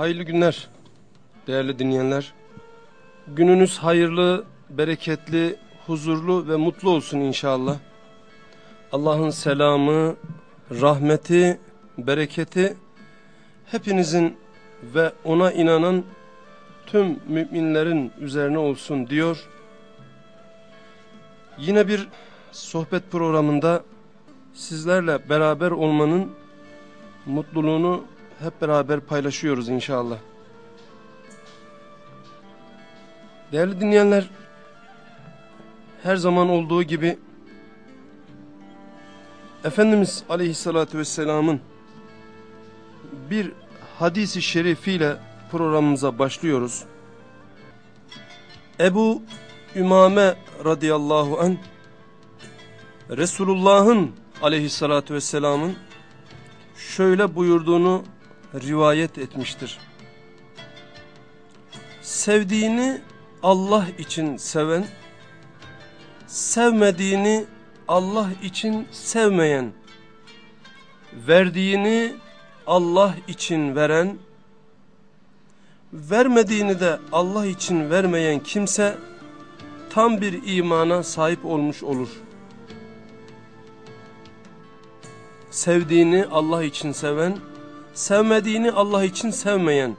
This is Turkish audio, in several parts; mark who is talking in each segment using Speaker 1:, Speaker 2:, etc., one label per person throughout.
Speaker 1: Hayırlı günler değerli dinleyenler. Gününüz hayırlı, bereketli, huzurlu ve mutlu olsun inşallah. Allah'ın selamı, rahmeti, bereketi hepinizin ve ona inanan tüm müminlerin üzerine olsun diyor. Yine bir sohbet programında sizlerle beraber olmanın mutluluğunu hep beraber paylaşıyoruz inşallah. Değerli dinleyenler, her zaman olduğu gibi Efendimiz Aleyhisselatü Vesselam'ın bir hadisi şerifiyle programımıza başlıyoruz. Ebu Ümame radıyallahu an Resulullah'ın aleyhissalatü vesselamın şöyle buyurduğunu rivayet etmiştir. Sevdiğini Allah için seven, sevmediğini Allah için sevmeyen, verdiğini Allah için veren, vermediğini de Allah için vermeyen kimse tam bir imana sahip olmuş olur. Sevdiğini Allah için seven, sevmediğini Allah için sevmeyen,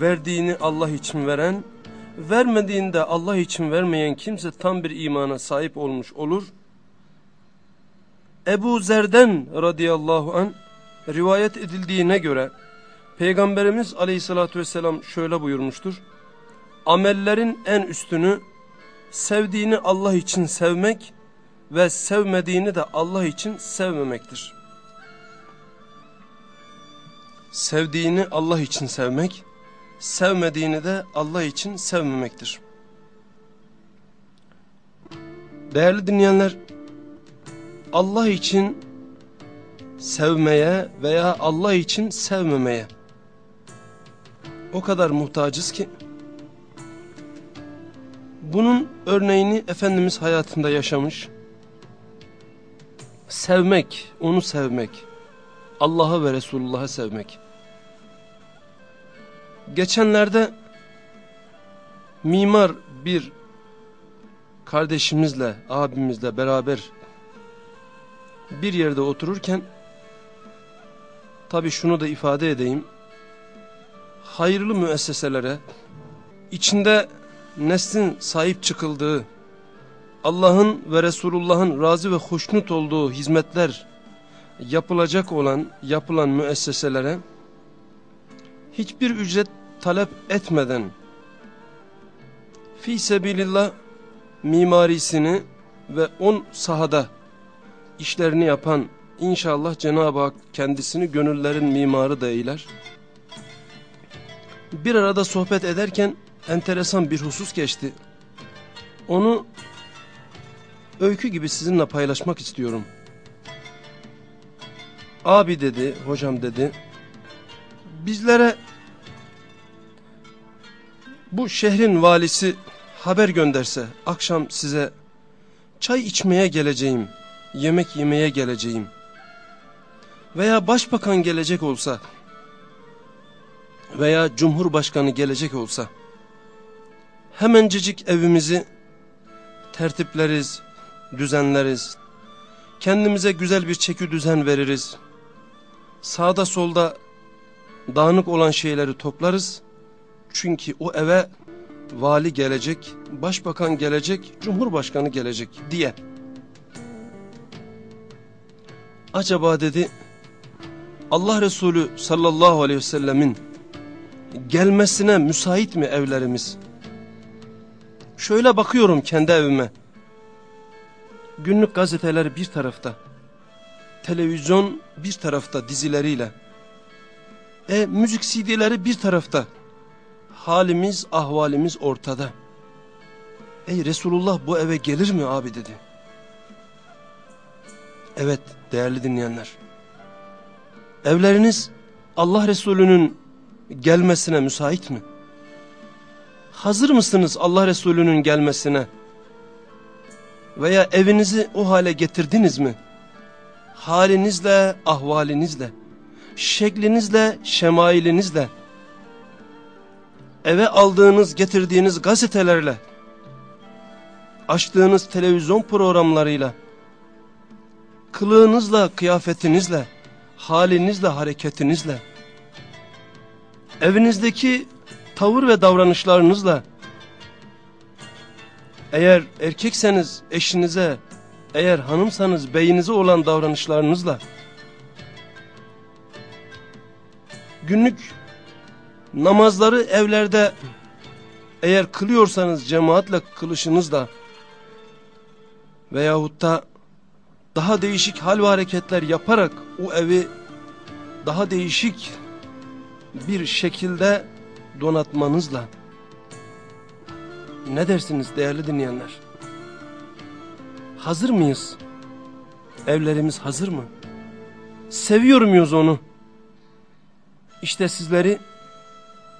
Speaker 1: verdiğini Allah için veren, vermediğini de Allah için vermeyen kimse tam bir imana sahip olmuş olur. Ebu Zer'den radıyallahu an rivayet edildiğine göre Peygamberimiz aleyhissalatü vesselam şöyle buyurmuştur. Amellerin en üstünü sevdiğini Allah için sevmek ve sevmediğini de Allah için sevmemektir. Sevdiğini Allah için sevmek, sevmediğini de Allah için sevmemektir. Değerli dinleyenler, Allah için sevmeye veya Allah için sevmemeye o kadar muhtacız ki bunun örneğini Efendimiz hayatında yaşamış. Sevmek, onu sevmek, Allah'ı ve Resulullah'ı sevmek. Geçenlerde mimar bir kardeşimizle, abimizle beraber bir yerde otururken tabi şunu da ifade edeyim. Hayırlı müesseselere içinde neslin sahip çıkıldığı, Allah'ın ve Resulullah'ın razı ve hoşnut olduğu hizmetler yapılacak olan, yapılan müesseselere hiçbir ücret talep etmeden fi sebilillah mimarisini ve on sahada işlerini yapan inşallah Cenab-ı Hak kendisini gönüllerin mimarı da eyler. Bir arada sohbet ederken enteresan bir husus geçti. Onu öykü gibi sizinle paylaşmak istiyorum. Abi dedi, hocam dedi. Bizlere bu şehrin valisi haber gönderse akşam size çay içmeye geleceğim, yemek yemeye geleceğim veya başbakan gelecek olsa veya cumhurbaşkanı gelecek olsa hemencecik evimizi tertipleriz, düzenleriz. Kendimize güzel bir çeki düzen veririz. Sağda solda dağınık olan şeyleri toplarız. Çünkü o eve vali gelecek, başbakan gelecek, cumhurbaşkanı gelecek diye. Acaba dedi Allah Resulü sallallahu aleyhi ve sellemin gelmesine müsait mi evlerimiz? Şöyle bakıyorum kendi evime. Günlük gazeteler bir tarafta. Televizyon bir tarafta dizileriyle. E müzik CD'leri bir tarafta. Halimiz, ahvalimiz ortada. Ey Resulullah bu eve gelir mi abi dedi. Evet değerli dinleyenler. Evleriniz Allah Resulü'nün gelmesine müsait mi? Hazır mısınız Allah Resulü'nün gelmesine? Veya evinizi o hale getirdiniz mi? Halinizle, ahvalinizle, şeklinizle, şemailinizle, eve aldığınız getirdiğiniz gazetelerle, açtığınız televizyon programlarıyla, kılığınızla, kıyafetinizle, halinizle, hareketinizle, evinizdeki tavır ve davranışlarınızla, eğer erkekseniz eşinize, eğer hanımsanız beyinize olan davranışlarınızla, günlük namazları evlerde eğer kılıyorsanız cemaatle kılışınızla veyahut da daha değişik hal ve hareketler yaparak o evi daha değişik bir şekilde donatmanızla ne dersiniz değerli dinleyenler? Hazır mıyız? Evlerimiz hazır mı? Seviyor muyuz onu? İşte sizleri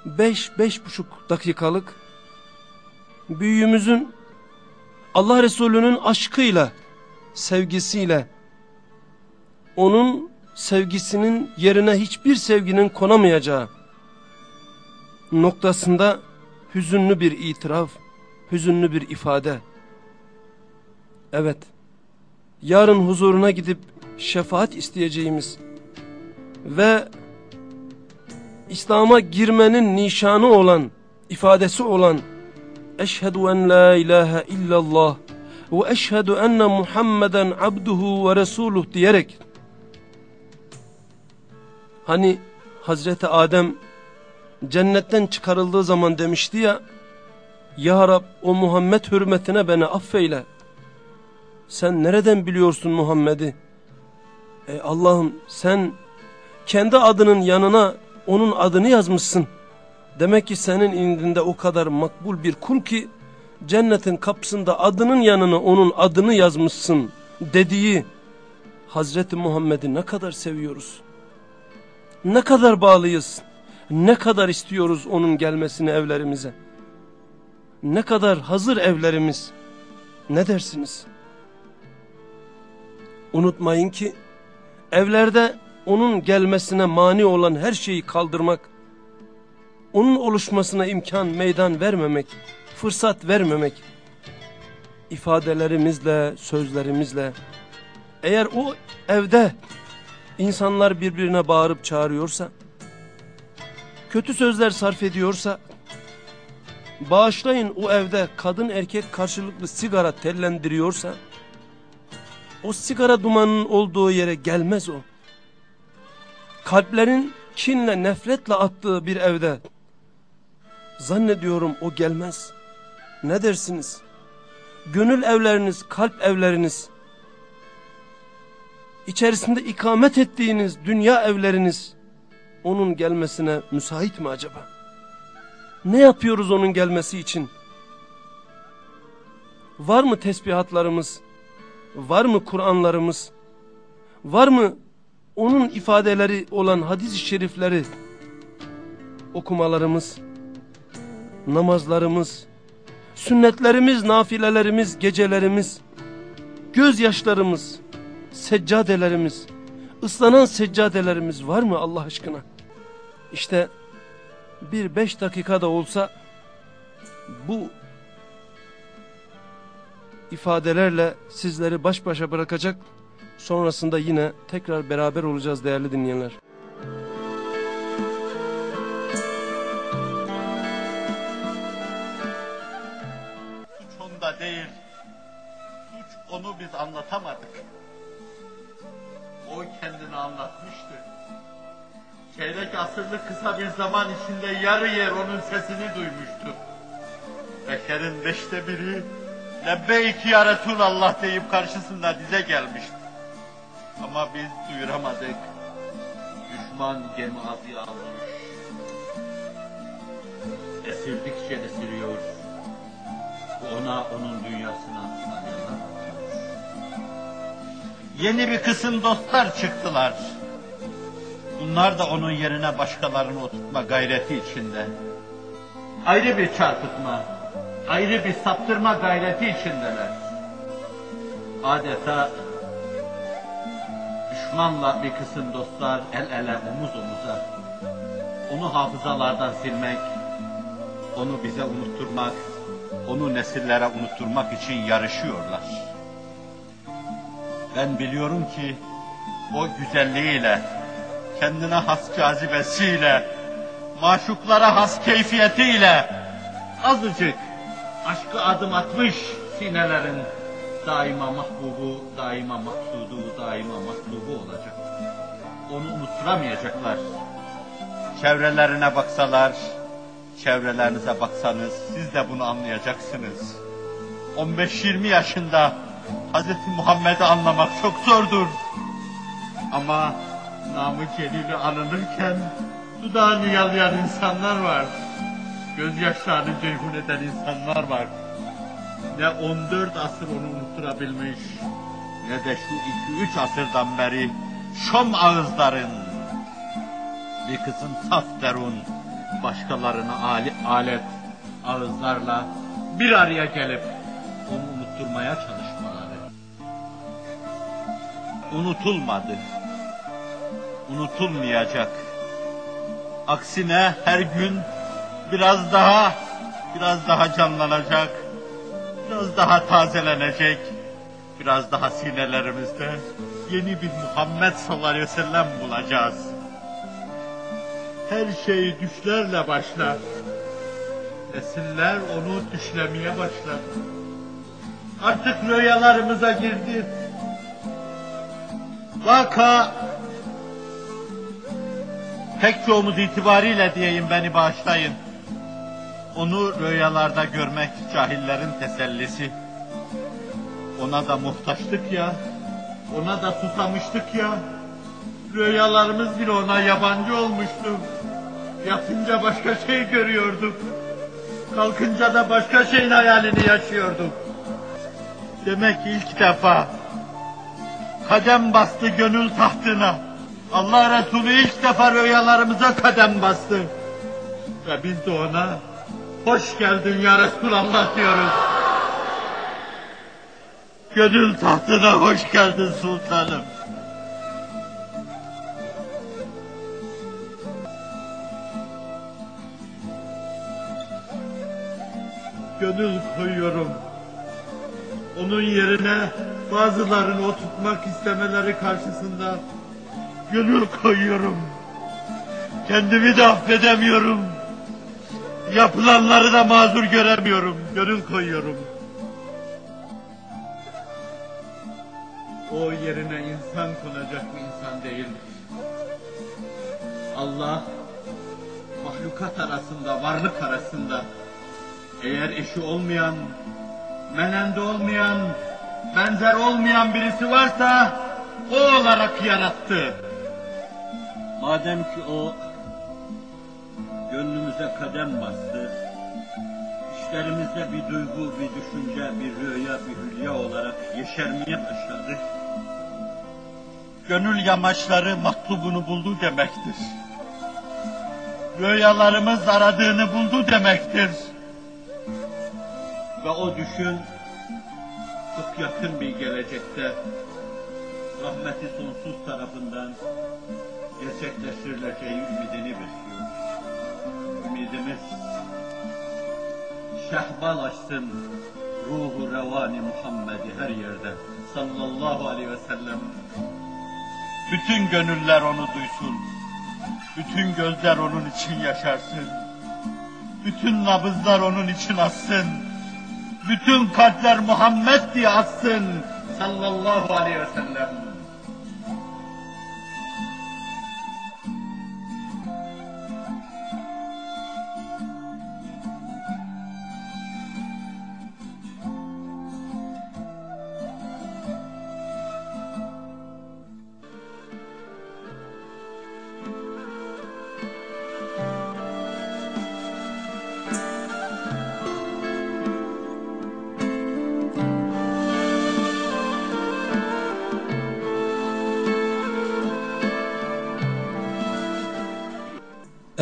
Speaker 1: beş, beş buçuk dakikalık büyüğümüzün Allah Resulü'nün aşkıyla, sevgisiyle, onun sevgisinin yerine hiçbir sevginin konamayacağı noktasında hüzünlü bir itiraf, hüzünlü bir ifade. Evet, yarın huzuruna gidip şefaat isteyeceğimiz ve İslam'a girmenin nişanı olan, ifadesi olan Eşhedü en la ilahe illallah ve eşhedü enne Muhammeden abduhu ve resuluh diyerek hani Hazreti Adem cennetten çıkarıldığı zaman demişti ya Ya Rab o Muhammed hürmetine beni affeyle. Sen nereden biliyorsun Muhammed'i? E Allah'ım sen kendi adının yanına onun adını yazmışsın. Demek ki senin indinde o kadar makbul bir kul ki cennetin kapısında adının yanına onun adını yazmışsın dediği Hazreti Muhammed'i ne kadar seviyoruz. Ne kadar bağlıyız. Ne kadar istiyoruz onun gelmesini evlerimize. Ne kadar hazır evlerimiz. Ne dersiniz? Unutmayın ki evlerde onun gelmesine mani olan her şeyi kaldırmak, onun oluşmasına imkan, meydan vermemek, fırsat vermemek, ifadelerimizle, sözlerimizle, eğer o evde insanlar birbirine bağırıp çağırıyorsa, kötü sözler sarf ediyorsa, bağışlayın o evde kadın erkek karşılıklı sigara tellendiriyorsa, o sigara dumanının olduğu yere gelmez o kalplerin kinle nefretle attığı bir evde zannediyorum o gelmez. Ne dersiniz? Gönül evleriniz, kalp evleriniz, içerisinde ikamet ettiğiniz dünya evleriniz onun gelmesine müsait mi acaba? Ne yapıyoruz onun gelmesi için? Var mı tesbihatlarımız? Var mı Kur'anlarımız? Var mı onun ifadeleri olan hadis-i şerifleri okumalarımız, namazlarımız, sünnetlerimiz, nafilelerimiz, gecelerimiz, gözyaşlarımız, seccadelerimiz, ıslanan seccadelerimiz var mı Allah aşkına? İşte bir beş dakikada olsa bu ifadelerle sizleri baş başa bırakacak Sonrasında yine tekrar beraber olacağız değerli dinleyenler.
Speaker 2: Suç onda değil. Suç onu biz anlatamadık. O kendini anlatmıştı. Çeyrek asırlık kısa bir zaman içinde yarı yer onun sesini duymuştu. Beşerin beşte biri Lebbeyk ya Resulallah deyip karşısında dize gelmişti. Ama biz duyuramadık. Düşman cemaati almış. Esirdikçe esiriyor. Ona onun dünyasına sanıyorlar. Yeni bir kısım dostlar çıktılar. Bunlar da onun yerine başkalarını oturtma gayreti içinde. Ayrı bir çarpıtma, ayrı bir saptırma gayreti içindeler. Adeta düşmanla bir kısım dostlar el ele omuz omuza onu hafızalardan silmek, onu bize unutturmak, onu nesillere unutturmak için yarışıyorlar. Ben biliyorum ki o güzelliğiyle, kendine has cazibesiyle, maşuklara has keyfiyetiyle azıcık aşkı adım atmış sinelerin daima mahbubu, daima maksudu, daima matlubu olacak. Onu unutturamayacaklar. Çevrelerine baksalar, çevrelerinize baksanız siz de bunu anlayacaksınız. 15-20 yaşında Hz. Muhammed'i anlamak çok zordur. Ama namı celili anılırken dudağını yalayan insanlar var. Gözyaşlarını ceyhun eden insanlar var. Ne 14 asır onu unutturabilmiş, ne de şu 2-3 asırdan beri şom ağızların bir kısım saf derun başkalarına ali, alet ağızlarla bir araya gelip onu unutturmaya çalışmaları. Unutulmadı. Unutulmayacak. Aksine her gün biraz daha biraz daha canlanacak. Biraz daha tazelenecek. Biraz daha sinelerimizde yeni bir Muhammed sallallahu aleyhi ve sellem bulacağız. Her şey düşlerle başlar. Nesiller onu düşlemeye başlar. Artık rüyalarımıza girdi. Vaka pek çoğumuz itibariyle diyeyim beni bağışlayın. Onu rüyalarda görmek cahillerin tesellisi. Ona da muhtaçtık ya, ona da susamıştık ya. Rüyalarımız bile ona yabancı olmuştu. Yatınca başka şey görüyorduk. Kalkınca da başka şeyin hayalini yaşıyorduk. Demek ilk defa kadem bastı gönül tahtına. Allah Resulü ilk defa rüyalarımıza kadem bastı. Ve biz de ona hoş geldin ya Resulallah diyoruz. Gönül tahtına hoş geldin sultanım. Gönül koyuyorum. Onun yerine bazılarını oturtmak istemeleri karşısında gönül koyuyorum. Kendimi de affedemiyorum. Yapılanları da mazur göremiyorum. Gönül koyuyorum. O yerine insan konacak bir insan değildir. Allah mahlukat arasında, varlık arasında eğer eşi olmayan, menende olmayan, benzer olmayan birisi varsa o olarak yarattı. Madem ki o gönlümüze kadem bastı, işlerimizde bir duygu, bir düşünce, bir rüya, bir hülya olarak yeşermeye başladı. Gönül yamaçları matlubunu buldu demektir. Rüyalarımız aradığını buldu demektir. Ve o düşün çok yakın bir gelecekte rahmeti sonsuz tarafından gerçekleştirileceği ümidini besliyor. Ümidimiz şehbal açsın ruhu revani Muhammed'i her yerde sallallahu aleyhi ve sellem. Bütün gönüller onu duysun. Bütün gözler onun için yaşarsın. Bütün nabızlar onun için atsın. Bütün kalpler Muhammed diye atsın. Sallallahu aleyhi ve sellem.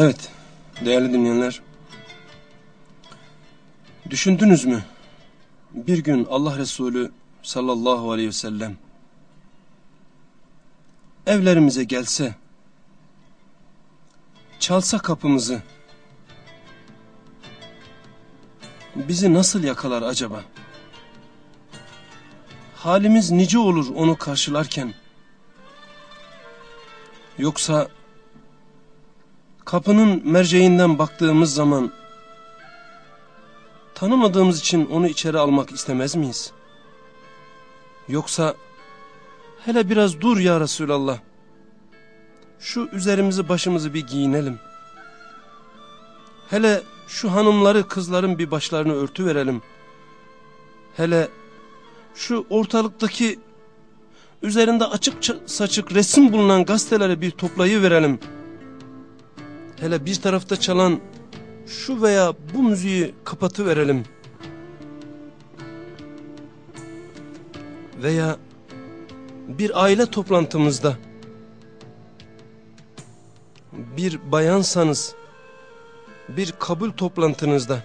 Speaker 1: Evet, değerli dinleyenler. Düşündünüz mü? Bir gün Allah Resulü sallallahu aleyhi ve sellem evlerimize gelse, çalsa kapımızı, bizi nasıl yakalar acaba? Halimiz nice olur onu karşılarken? Yoksa kapının merceğinden baktığımız zaman tanımadığımız için onu içeri almak istemez miyiz? Yoksa hele biraz dur ya Resulallah. Şu üzerimizi başımızı bir giyinelim. Hele şu hanımları kızların bir başlarını örtü verelim. Hele şu ortalıktaki üzerinde açık saçık resim bulunan gazeteleri bir toplayı verelim. Hele bir tarafta çalan şu veya bu müziği kapatı verelim. Veya bir aile toplantımızda bir bayansanız bir kabul toplantınızda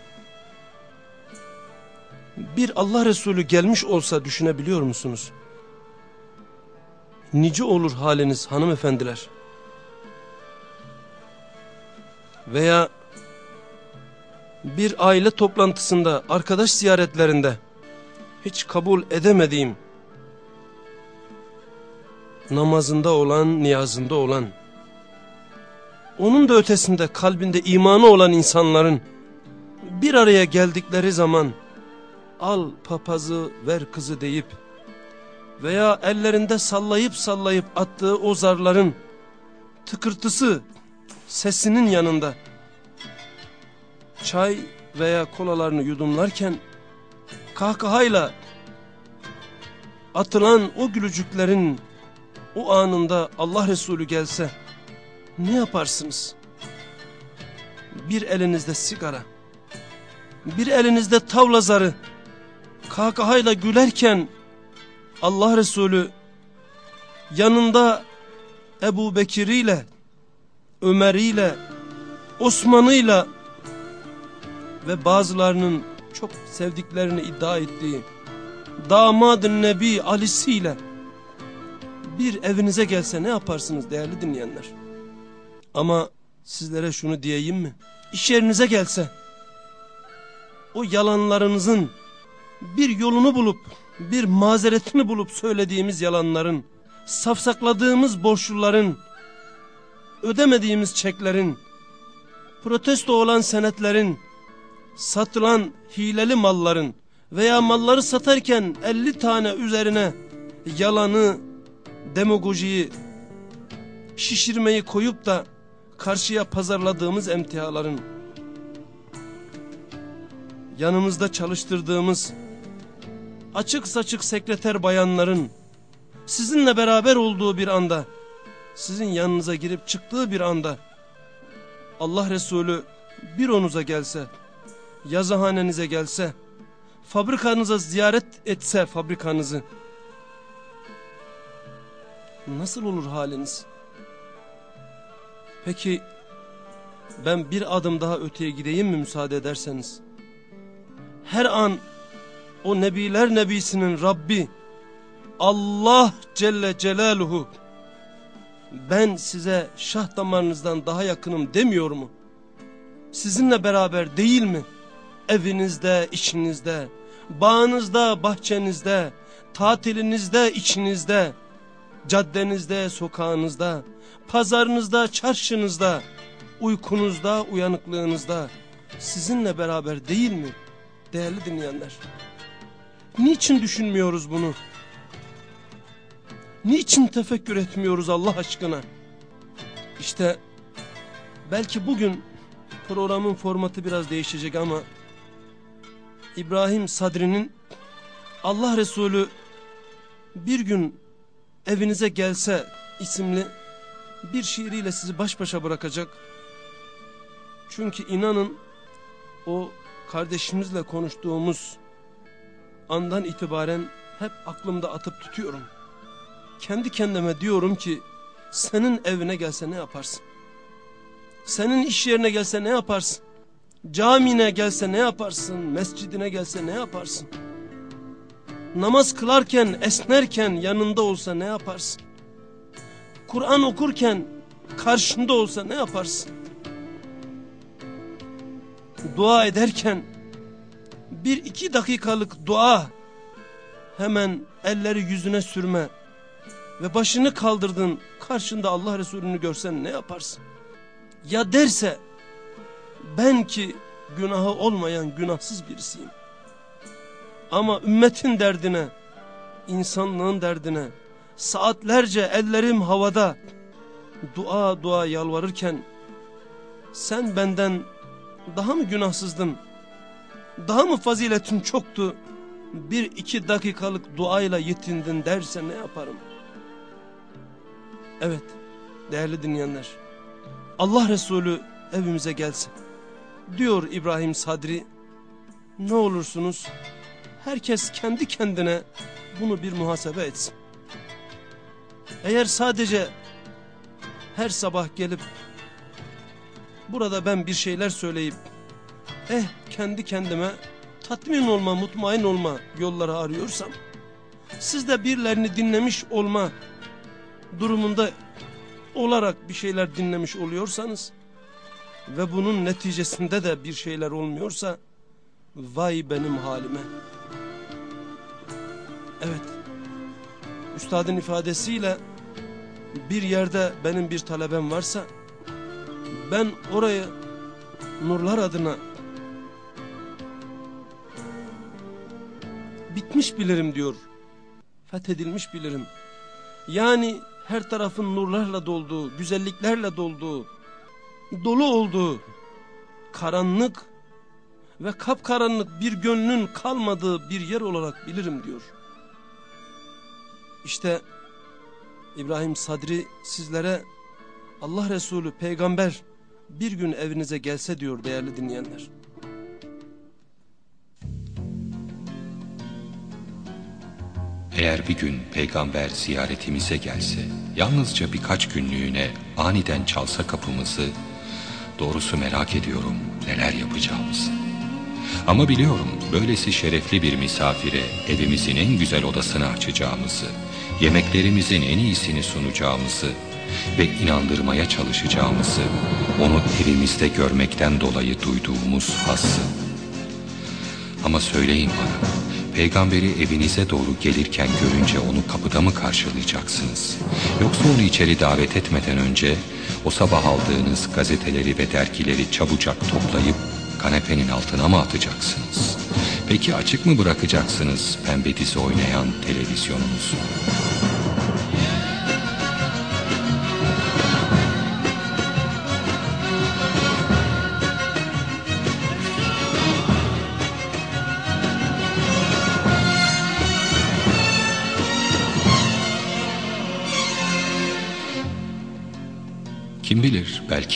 Speaker 1: bir Allah Resulü gelmiş olsa düşünebiliyor musunuz? Nice olur haliniz hanımefendiler. Veya bir aile toplantısında, arkadaş ziyaretlerinde hiç kabul edemediğim, namazında olan, niyazında olan, onun da ötesinde kalbinde imanı olan insanların bir araya geldikleri zaman al papazı ver kızı deyip veya ellerinde sallayıp sallayıp attığı o zarların tıkırtısı sesinin yanında çay veya kolalarını yudumlarken kahkahayla atılan o gülücüklerin o anında Allah Resulü gelse ne yaparsınız? Bir elinizde sigara, bir elinizde tavla zarı, kahkahayla gülerken Allah Resulü yanında Ebu Bekir ile, Ömer ile, Osman'ıyla ve bazılarının çok sevdiklerini iddia ettiği damadı Nebi Ali'siyle bir evinize gelse ne yaparsınız değerli dinleyenler? Ama sizlere şunu diyeyim mi? İş yerinize gelse o yalanlarınızın bir yolunu bulup bir mazeretini bulup söylediğimiz yalanların safsakladığımız borçluların ödemediğimiz çeklerin protesto olan senetlerin satılan hileli malların veya malları satarken 50 tane üzerine yalanı, demagojiyi, şişirmeyi koyup da karşıya pazarladığımız emtiaların, yanımızda çalıştırdığımız açık saçık sekreter bayanların sizinle beraber olduğu bir anda, sizin yanınıza girip çıktığı bir anda Allah Resulü bir onuza gelse, yazıhanenize gelse, fabrikanıza ziyaret etse fabrikanızı, nasıl olur haliniz? Peki ben bir adım daha öteye gideyim mi müsaade ederseniz? Her an o nebiler nebisinin Rabbi Allah Celle Celaluhu ben size şah damarınızdan daha yakınım demiyor mu? Sizinle beraber değil mi? Evinizde, işinizde, bağınızda, bahçenizde, tatilinizde, içinizde, caddenizde, sokağınızda, pazarınızda, çarşınızda, uykunuzda, uyanıklığınızda sizinle beraber değil mi değerli dinleyenler? Niçin düşünmüyoruz bunu? Niçin tefekkür etmiyoruz Allah aşkına? İşte belki bugün programın formatı biraz değişecek ama İbrahim Sadri'nin Allah Resulü bir gün evinize gelse isimli bir şiiriyle sizi baş başa bırakacak. Çünkü inanın o kardeşimizle konuştuğumuz andan itibaren hep aklımda atıp tutuyorum. Kendi kendime diyorum ki senin evine gelse ne yaparsın? Senin iş yerine gelse ne yaparsın? Camine gelse ne yaparsın? Mescidine gelse ne yaparsın? Namaz kılarken, esnerken yanında olsa ne yaparsın? Kur'an okurken karşında olsa ne yaparsın? Dua ederken bir iki dakikalık dua hemen elleri yüzüne sürme ve başını kaldırdın karşında Allah Resulü'nü görsen ne yaparsın? Ya derse ben ki günahı olmayan günahsız birisiyim. Ama ümmetin derdine, insanlığın derdine saatlerce ellerim havada dua dua yalvarırken sen benden daha mı günahsızdın? Daha mı faziletin çoktu? Bir iki dakikalık duayla yetindin derse ne yaparım? Evet değerli dinleyenler. Allah Resulü evimize gelsin. Diyor İbrahim Sadri. Ne olursunuz herkes kendi kendine bunu bir muhasebe etsin. Eğer sadece her sabah gelip burada ben bir şeyler söyleyip eh kendi kendime tatmin olma, mutmain olma yolları arıyorsam siz de birilerini dinlemiş olma durumunda olarak bir şeyler dinlemiş oluyorsanız ve bunun neticesinde de bir şeyler olmuyorsa vay benim halime. Evet. Üstadın ifadesiyle bir yerde benim bir talebem varsa ben orayı nurlar adına bitmiş bilirim diyor. Fethedilmiş bilirim. Yani her tarafın nurlarla dolduğu, güzelliklerle dolduğu, dolu olduğu, karanlık ve kapkaranlık bir gönlün kalmadığı bir yer olarak bilirim diyor. İşte İbrahim Sadri sizlere Allah Resulü peygamber bir gün evinize gelse diyor değerli dinleyenler.
Speaker 3: Eğer bir gün peygamber ziyaretimize gelse, yalnızca birkaç günlüğüne aniden çalsa kapımızı, doğrusu merak ediyorum neler yapacağımızı. Ama biliyorum böylesi şerefli bir misafire evimizin en güzel odasını açacağımızı, yemeklerimizin en iyisini sunacağımızı ve inandırmaya çalışacağımızı, onu evimizde görmekten dolayı duyduğumuz hassı. Ama söyleyin bana, peygamberi evinize doğru gelirken görünce onu kapıda mı karşılayacaksınız? Yoksa onu içeri davet etmeden önce o sabah aldığınız gazeteleri ve dergileri çabucak toplayıp kanepenin altına mı atacaksınız? Peki açık mı bırakacaksınız pembe dizi oynayan televizyonunuzu?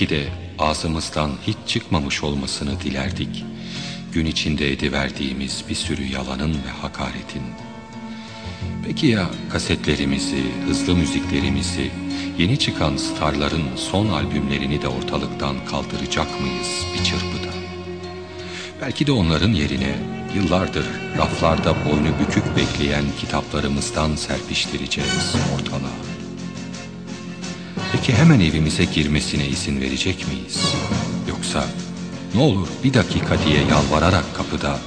Speaker 3: Belki de ağzımızdan hiç çıkmamış olmasını dilerdik. Gün içinde ediverdiğimiz bir sürü yalanın ve hakaretin. Peki ya kasetlerimizi, hızlı müziklerimizi, yeni çıkan starların son albümlerini de ortalıktan kaldıracak mıyız bir çırpıda? Belki de onların yerine yıllardır raflarda boynu bükük bekleyen kitaplarımızdan serpiştireceğiz ortalığa. Peki hemen evimize girmesine izin verecek miyiz? Yoksa ne olur bir dakika diye yalvararak kapıda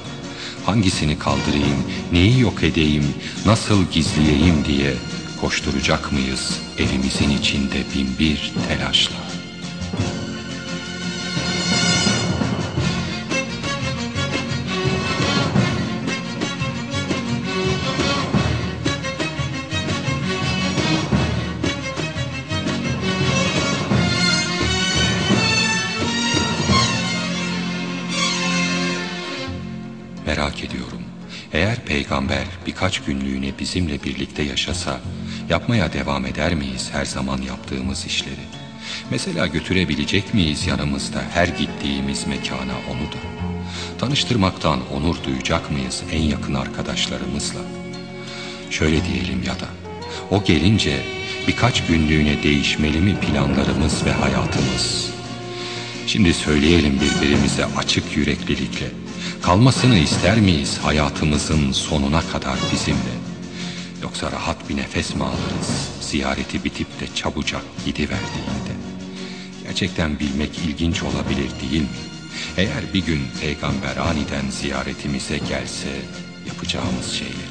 Speaker 3: hangisini kaldırayım, neyi yok edeyim, nasıl gizleyeyim diye koşturacak mıyız evimizin içinde bin bir telaşla? Birkaç günlüğüne bizimle birlikte yaşasa, yapmaya devam eder miyiz her zaman yaptığımız işleri? Mesela götürebilecek miyiz yanımızda her gittiğimiz mekana onu da? Tanıştırmaktan onur duyacak mıyız en yakın arkadaşlarımızla? Şöyle diyelim ya da, o gelince birkaç günlüğüne değişmeli mi planlarımız ve hayatımız? Şimdi söyleyelim birbirimize açık yüreklilikle. Kalmasını ister miyiz hayatımızın sonuna kadar bizimle? Yoksa rahat bir nefes mi alırız ziyareti bitip de çabucak gidiverdiğinde? Gerçekten bilmek ilginç olabilir değil mi?
Speaker 4: Eğer bir gün peygamber aniden ziyaretimize gelse yapacağımız şeyleri.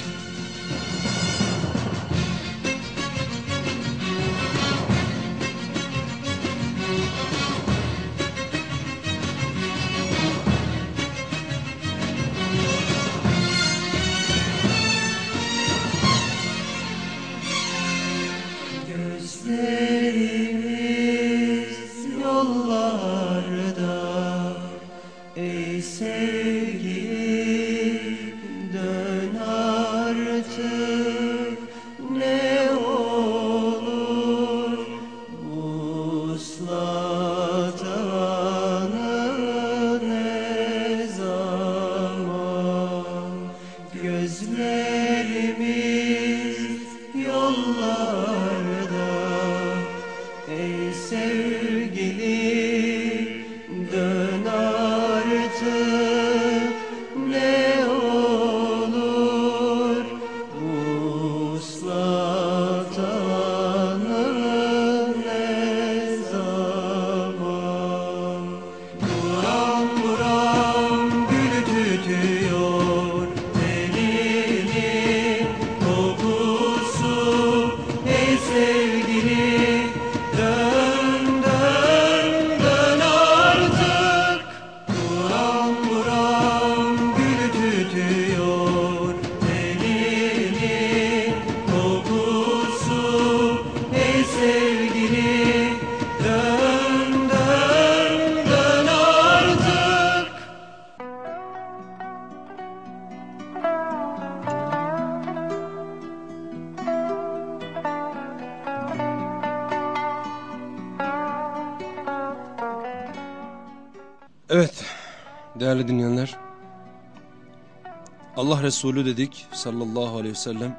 Speaker 1: Resulü dedik sallallahu aleyhi ve sellem.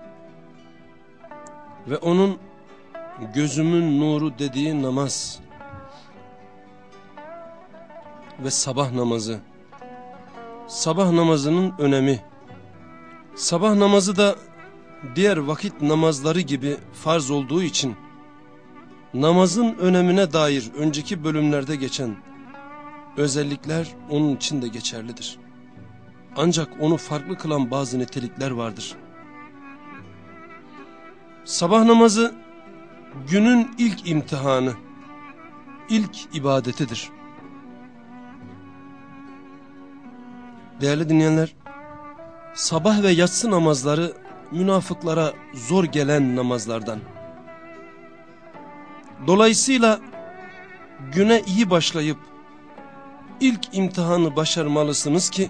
Speaker 1: Ve onun gözümün nuru dediği namaz. Ve sabah namazı. Sabah namazının önemi. Sabah namazı da diğer vakit namazları gibi farz olduğu için namazın önemine dair önceki bölümlerde geçen özellikler onun için de geçerlidir. Ancak onu farklı kılan bazı nitelikler vardır. Sabah namazı günün ilk imtihanı, ilk ibadetidir. Değerli dinleyenler, sabah ve yatsı namazları münafıklara zor gelen namazlardan. Dolayısıyla güne iyi başlayıp ilk imtihanı başarmalısınız ki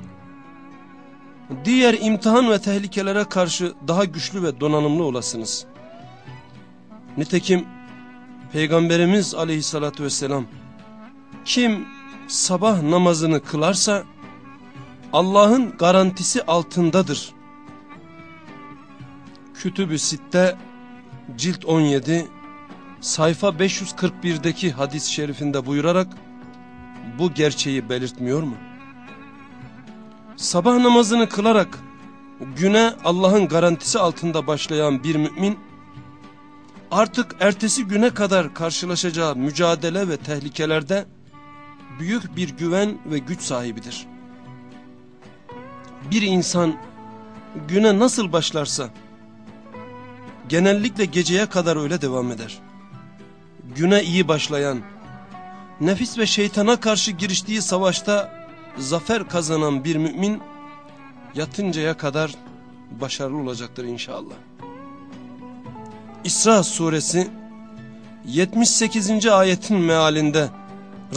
Speaker 1: diğer imtihan ve tehlikelere karşı daha güçlü ve donanımlı olasınız. Nitekim Peygamberimiz aleyhissalatü vesselam kim sabah namazını kılarsa Allah'ın garantisi altındadır. Kütüb-ü Sitte cilt 17 sayfa 541'deki hadis-i şerifinde buyurarak bu gerçeği belirtmiyor mu? Sabah namazını kılarak güne Allah'ın garantisi altında başlayan bir mümin artık ertesi güne kadar karşılaşacağı mücadele ve tehlikelerde büyük bir güven ve güç sahibidir. Bir insan güne nasıl başlarsa genellikle geceye kadar öyle devam eder. Güne iyi başlayan, nefis ve şeytana karşı giriştiği savaşta zafer kazanan bir mümin yatıncaya kadar başarılı olacaktır inşallah. İsra suresi 78. ayetin mealinde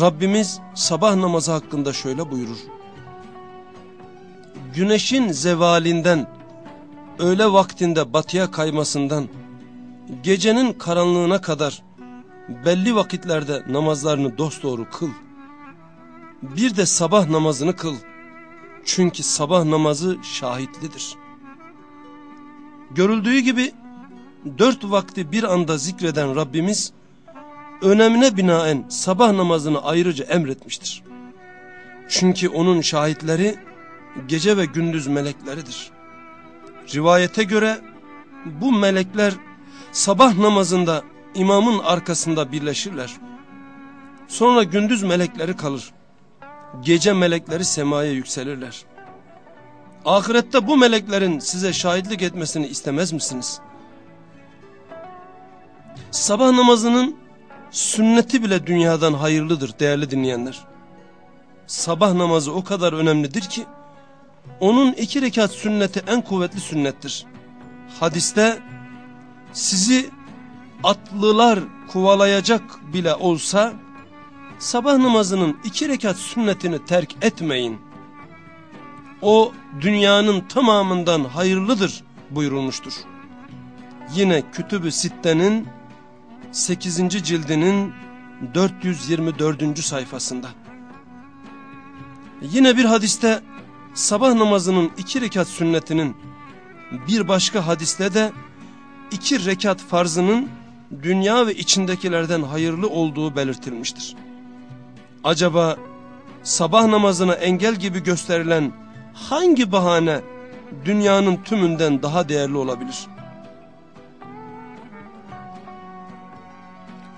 Speaker 1: Rabbimiz sabah namazı hakkında şöyle buyurur. Güneşin zevalinden, öğle vaktinde batıya kaymasından, gecenin karanlığına kadar belli vakitlerde namazlarını dosdoğru kıl. Bir de sabah namazını kıl. Çünkü sabah namazı şahitlidir. Görüldüğü gibi dört vakti bir anda zikreden Rabbimiz önemine binaen sabah namazını ayrıca emretmiştir. Çünkü onun şahitleri gece ve gündüz melekleridir. Rivayete göre bu melekler sabah namazında imamın arkasında birleşirler. Sonra gündüz melekleri kalır. Gece melekleri semaya yükselirler. Ahirette bu meleklerin size şahitlik etmesini istemez misiniz? Sabah namazının sünneti bile dünyadan hayırlıdır değerli dinleyenler. Sabah namazı o kadar önemlidir ki, onun iki rekat sünneti en kuvvetli sünnettir. Hadiste sizi atlılar kovalayacak bile olsa sabah namazının iki rekat sünnetini terk etmeyin. O dünyanın tamamından hayırlıdır buyurulmuştur. Yine Kütüb-ü Sitte'nin 8. cildinin 424. sayfasında. Yine bir hadiste sabah namazının iki rekat sünnetinin bir başka hadiste de iki rekat farzının dünya ve içindekilerden hayırlı olduğu belirtilmiştir. Acaba sabah namazına engel gibi gösterilen hangi bahane dünyanın tümünden daha değerli olabilir?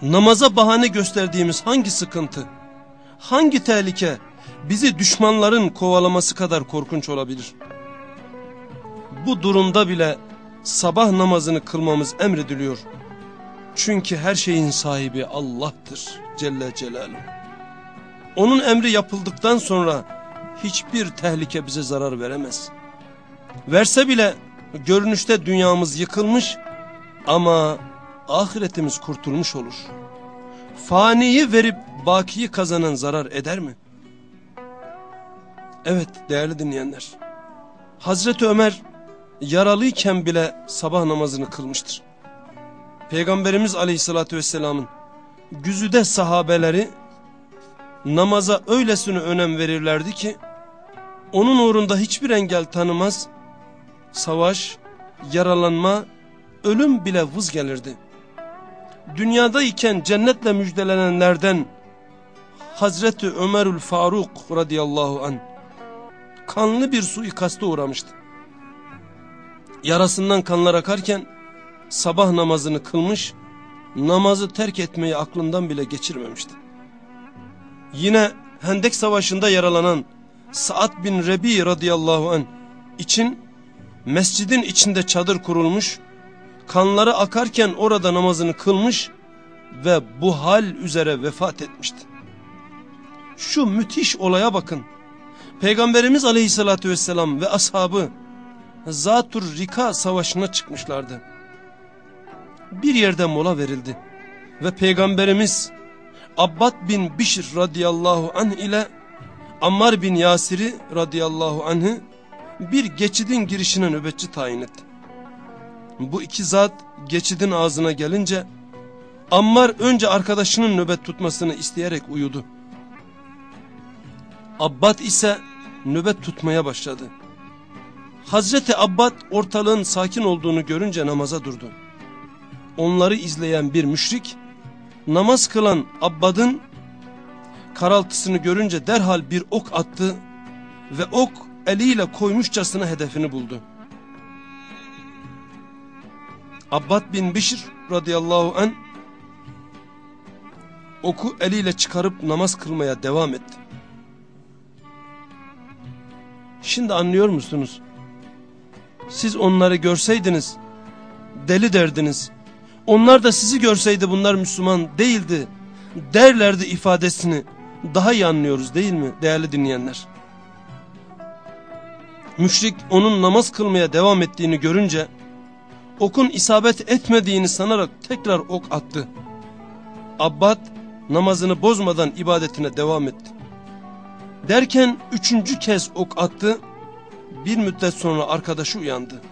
Speaker 1: Namaza bahane gösterdiğimiz hangi sıkıntı, hangi tehlike bizi düşmanların kovalaması kadar korkunç olabilir? Bu durumda bile sabah namazını kılmamız emrediliyor. Çünkü her şeyin sahibi Allah'tır Celle Celaluhu. Onun emri yapıldıktan sonra hiçbir tehlike bize zarar veremez. Verse bile görünüşte dünyamız yıkılmış ama ahiretimiz kurtulmuş olur. Faniyi verip bakiyi kazanan zarar eder mi? Evet değerli dinleyenler. Hazreti Ömer yaralıyken bile sabah namazını kılmıştır. Peygamberimiz aleyhissalatü vesselamın güzüde sahabeleri namaza öylesine önem verirlerdi ki onun uğrunda hiçbir engel tanımaz, savaş, yaralanma, ölüm bile vız gelirdi. Dünyadayken cennetle müjdelenenlerden Hazreti Ömerül Faruk radıyallahu an kanlı bir suikasta uğramıştı. Yarasından kanlar akarken sabah namazını kılmış, namazı terk etmeyi aklından bile geçirmemişti. Yine Hendek Savaşı'nda yaralanan Sa'd bin Rebi radıyallahu an için mescidin içinde çadır kurulmuş, kanları akarken orada namazını kılmış ve bu hal üzere vefat etmişti. Şu müthiş olaya bakın. Peygamberimiz aleyhissalatü vesselam ve ashabı Zatur Rika savaşına çıkmışlardı. Bir yerde mola verildi ve Peygamberimiz Abbad bin Bişr radıyallahu anh ile Ammar bin Yasir'i radıyallahu anh'ı bir geçidin girişine nöbetçi tayin etti. Bu iki zat geçidin ağzına gelince Ammar önce arkadaşının nöbet tutmasını isteyerek uyudu. Abbad ise nöbet tutmaya başladı. Hazreti Abbad ortalığın sakin olduğunu görünce namaza durdu. Onları izleyen bir müşrik namaz kılan Abbad'ın karaltısını görünce derhal bir ok attı ve ok eliyle koymuşçasına hedefini buldu. Abbad bin Bişir radıyallahu an oku eliyle çıkarıp namaz kılmaya devam etti. Şimdi anlıyor musunuz? Siz onları görseydiniz deli derdiniz. Onlar da sizi görseydi bunlar Müslüman değildi derlerdi ifadesini daha iyi anlıyoruz değil mi değerli dinleyenler? Müşrik onun namaz kılmaya devam ettiğini görünce okun isabet etmediğini sanarak tekrar ok attı. Abbad namazını bozmadan ibadetine devam etti. Derken üçüncü kez ok attı. Bir müddet sonra arkadaşı uyandı.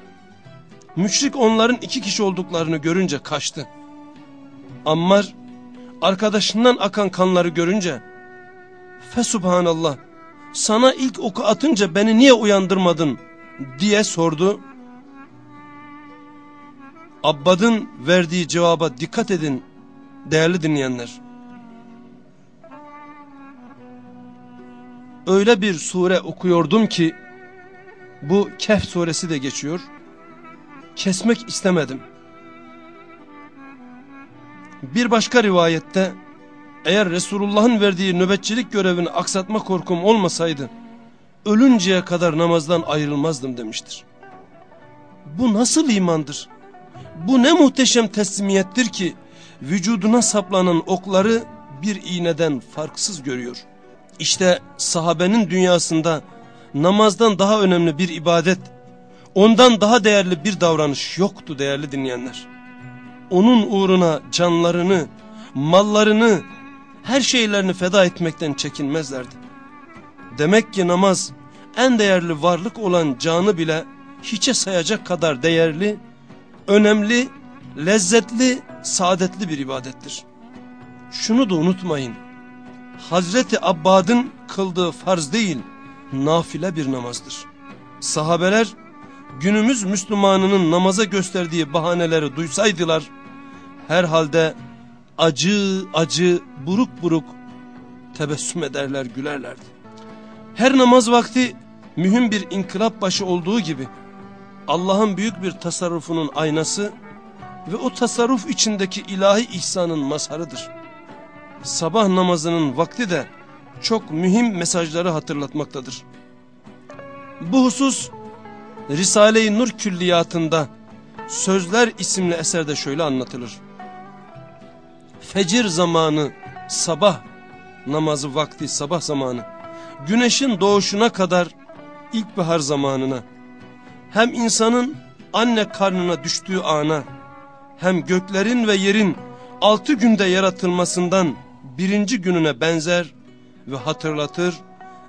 Speaker 1: Müşrik onların iki kişi olduklarını görünce kaçtı. Ammar arkadaşından akan kanları görünce Fesubhanallah sana ilk oku atınca beni niye uyandırmadın diye sordu. Abbad'ın verdiği cevaba dikkat edin değerli dinleyenler. Öyle bir sure okuyordum ki bu Kehf suresi de geçiyor. Kesmek istemedim. Bir başka rivayette Eğer Resulullah'ın verdiği nöbetçilik görevini aksatma korkum olmasaydı, ölünceye kadar namazdan ayrılmazdım demiştir. Bu nasıl imandır? Bu ne muhteşem teslimiyettir ki, vücuduna saplanan okları bir iğneden farksız görüyor. İşte sahabenin dünyasında namazdan daha önemli bir ibadet, ondan daha değerli bir davranış yoktu değerli dinleyenler. Onun uğruna canlarını, mallarını, her şeylerini feda etmekten çekinmezlerdi. Demek ki namaz en değerli varlık olan canı bile hiçe sayacak kadar değerli, önemli, lezzetli, saadetli bir ibadettir. Şunu da unutmayın. Hazreti Abbad'ın kıldığı farz değil, nafile bir namazdır. Sahabeler günümüz Müslümanının namaza gösterdiği bahaneleri duysaydılar, herhalde acı acı buruk buruk tebessüm ederler gülerlerdi. Her namaz vakti mühim bir inkılap başı olduğu gibi Allah'ın büyük bir tasarrufunun aynası ve o tasarruf içindeki ilahi ihsanın mazharıdır. Sabah namazının vakti de çok mühim mesajları hatırlatmaktadır. Bu husus Risale-i Nur külliyatında Sözler isimli eserde şöyle anlatılır. Fecir zamanı sabah namazı vakti sabah zamanı güneşin doğuşuna kadar ilkbahar zamanına hem insanın anne karnına düştüğü ana hem göklerin ve yerin altı günde yaratılmasından birinci gününe benzer ve hatırlatır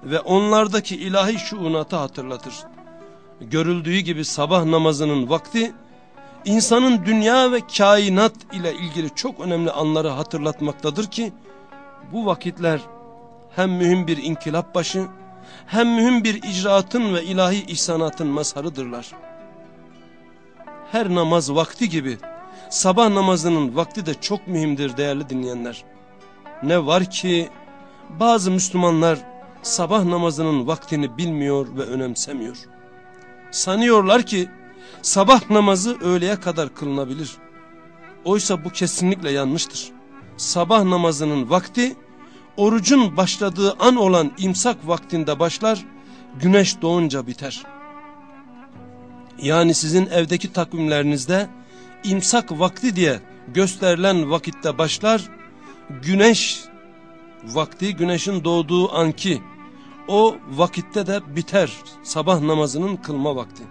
Speaker 1: ve onlardaki ilahi şuunatı hatırlatır. Görüldüğü gibi sabah namazının vakti insanın dünya ve kainat ile ilgili çok önemli anları hatırlatmaktadır ki bu vakitler hem mühim bir inkılap başı hem mühim bir icraatın ve ilahi ihsanatın mazharıdırlar. Her namaz vakti gibi sabah namazının vakti de çok mühimdir değerli dinleyenler. Ne var ki bazı Müslümanlar sabah namazının vaktini bilmiyor ve önemsemiyor. Sanıyorlar ki sabah namazı öğleye kadar kılınabilir. Oysa bu kesinlikle yanlıştır. Sabah namazının vakti orucun başladığı an olan imsak vaktinde başlar, güneş doğunca biter. Yani sizin evdeki takvimlerinizde imsak vakti diye gösterilen vakitte başlar, güneş vakti güneşin doğduğu anki o vakitte de biter sabah namazının kılma vakti.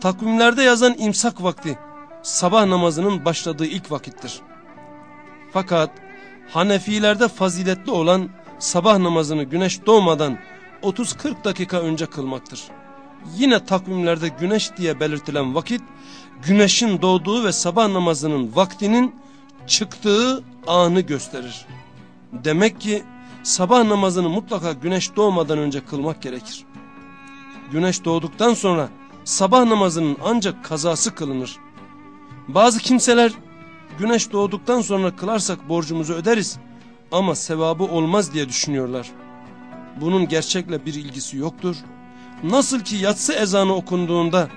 Speaker 1: Takvimlerde yazan imsak vakti sabah namazının başladığı ilk vakittir. Fakat Hanefilerde faziletli olan sabah namazını güneş doğmadan 30-40 dakika önce kılmaktır. Yine takvimlerde güneş diye belirtilen vakit güneşin doğduğu ve sabah namazının vaktinin çıktığı anı gösterir. Demek ki sabah namazını mutlaka güneş doğmadan önce kılmak gerekir. Güneş doğduktan sonra sabah namazının ancak kazası kılınır. Bazı kimseler güneş doğduktan sonra kılarsak borcumuzu öderiz ama sevabı olmaz diye düşünüyorlar. Bunun gerçekle bir ilgisi yoktur. Nasıl ki yatsı ezanı okunduğunda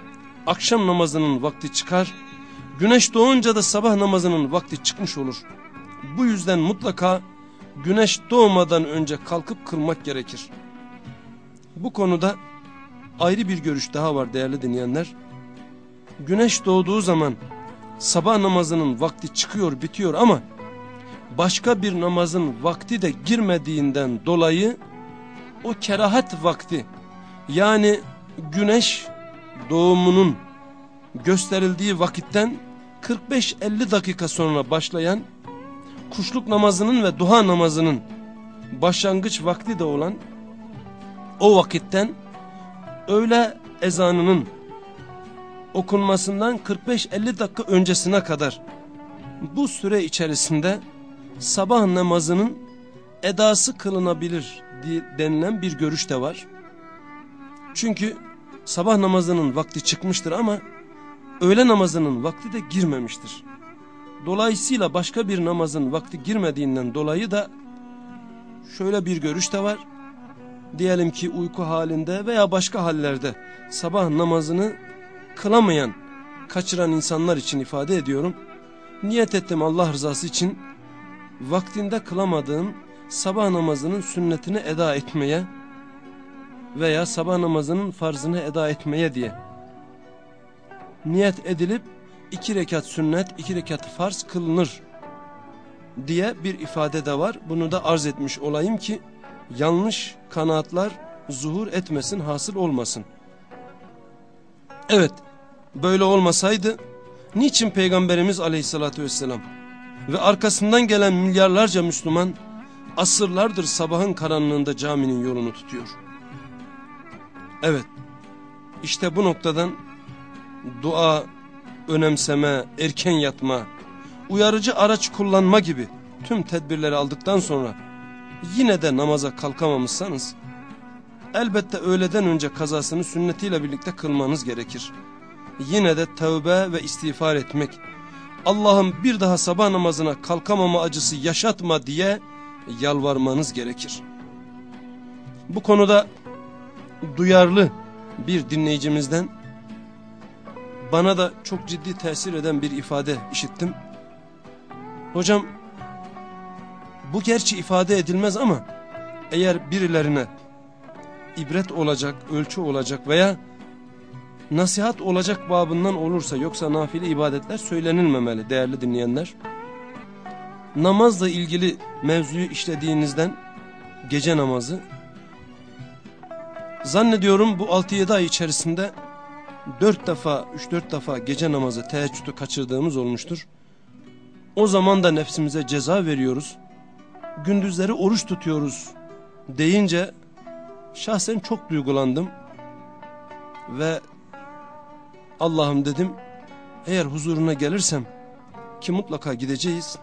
Speaker 1: akşam namazının vakti çıkar, güneş doğunca da sabah namazının vakti çıkmış olur. Bu yüzden mutlaka güneş doğmadan önce kalkıp kılmak gerekir. Bu konuda ayrı bir görüş daha var değerli dinleyenler. Güneş doğduğu zaman sabah namazının vakti çıkıyor bitiyor ama başka bir namazın vakti de girmediğinden dolayı o kerahat vakti yani güneş doğumunun gösterildiği vakitten 45-50 dakika sonra başlayan kuşluk namazının ve duha namazının başlangıç vakti de olan o vakitten öğle ezanının okunmasından 45-50 dakika öncesine kadar bu süre içerisinde sabah namazının edası kılınabilir denilen bir görüş de var. Çünkü sabah namazının vakti çıkmıştır ama öğle namazının vakti de girmemiştir. Dolayısıyla başka bir namazın vakti girmediğinden dolayı da şöyle bir görüş de var. Diyelim ki uyku halinde veya başka hallerde sabah namazını kılamayan, kaçıran insanlar için ifade ediyorum. Niyet ettim Allah rızası için vaktinde kılamadığım sabah namazının sünnetini eda etmeye veya sabah namazının farzını eda etmeye diye niyet edilip iki rekat sünnet, iki rekat farz kılınır diye bir ifade de var. Bunu da arz etmiş olayım ki yanlış kanaatlar zuhur etmesin, hasıl olmasın. Evet, böyle olmasaydı niçin Peygamberimiz aleyhissalatü vesselam ve arkasından gelen milyarlarca Müslüman asırlardır sabahın karanlığında caminin yolunu tutuyor? Evet, işte bu noktadan dua, önemseme, erken yatma, uyarıcı araç kullanma gibi tüm tedbirleri aldıktan sonra yine de namaza kalkamamışsanız elbette öğleden önce kazasını sünnetiyle birlikte kılmanız gerekir. Yine de tövbe ve istiğfar etmek, Allah'ım bir daha sabah namazına kalkamama acısı yaşatma diye yalvarmanız gerekir. Bu konuda duyarlı bir dinleyicimizden bana da çok ciddi tesir eden bir ifade işittim. Hocam bu gerçi ifade edilmez ama eğer birilerine ibret olacak, ölçü olacak veya nasihat olacak babından olursa yoksa nafile ibadetler söylenilmemeli değerli dinleyenler. Namazla ilgili mevzuyu işlediğinizden gece namazı zannediyorum bu 6-7 ay içerisinde 4 defa 3-4 defa gece namazı teheccüdü kaçırdığımız olmuştur. O zaman da nefsimize ceza veriyoruz. Gündüzleri oruç tutuyoruz deyince şahsen çok duygulandım. Ve Allah'ım dedim eğer huzuruna gelirsem ki mutlaka gideceğiz.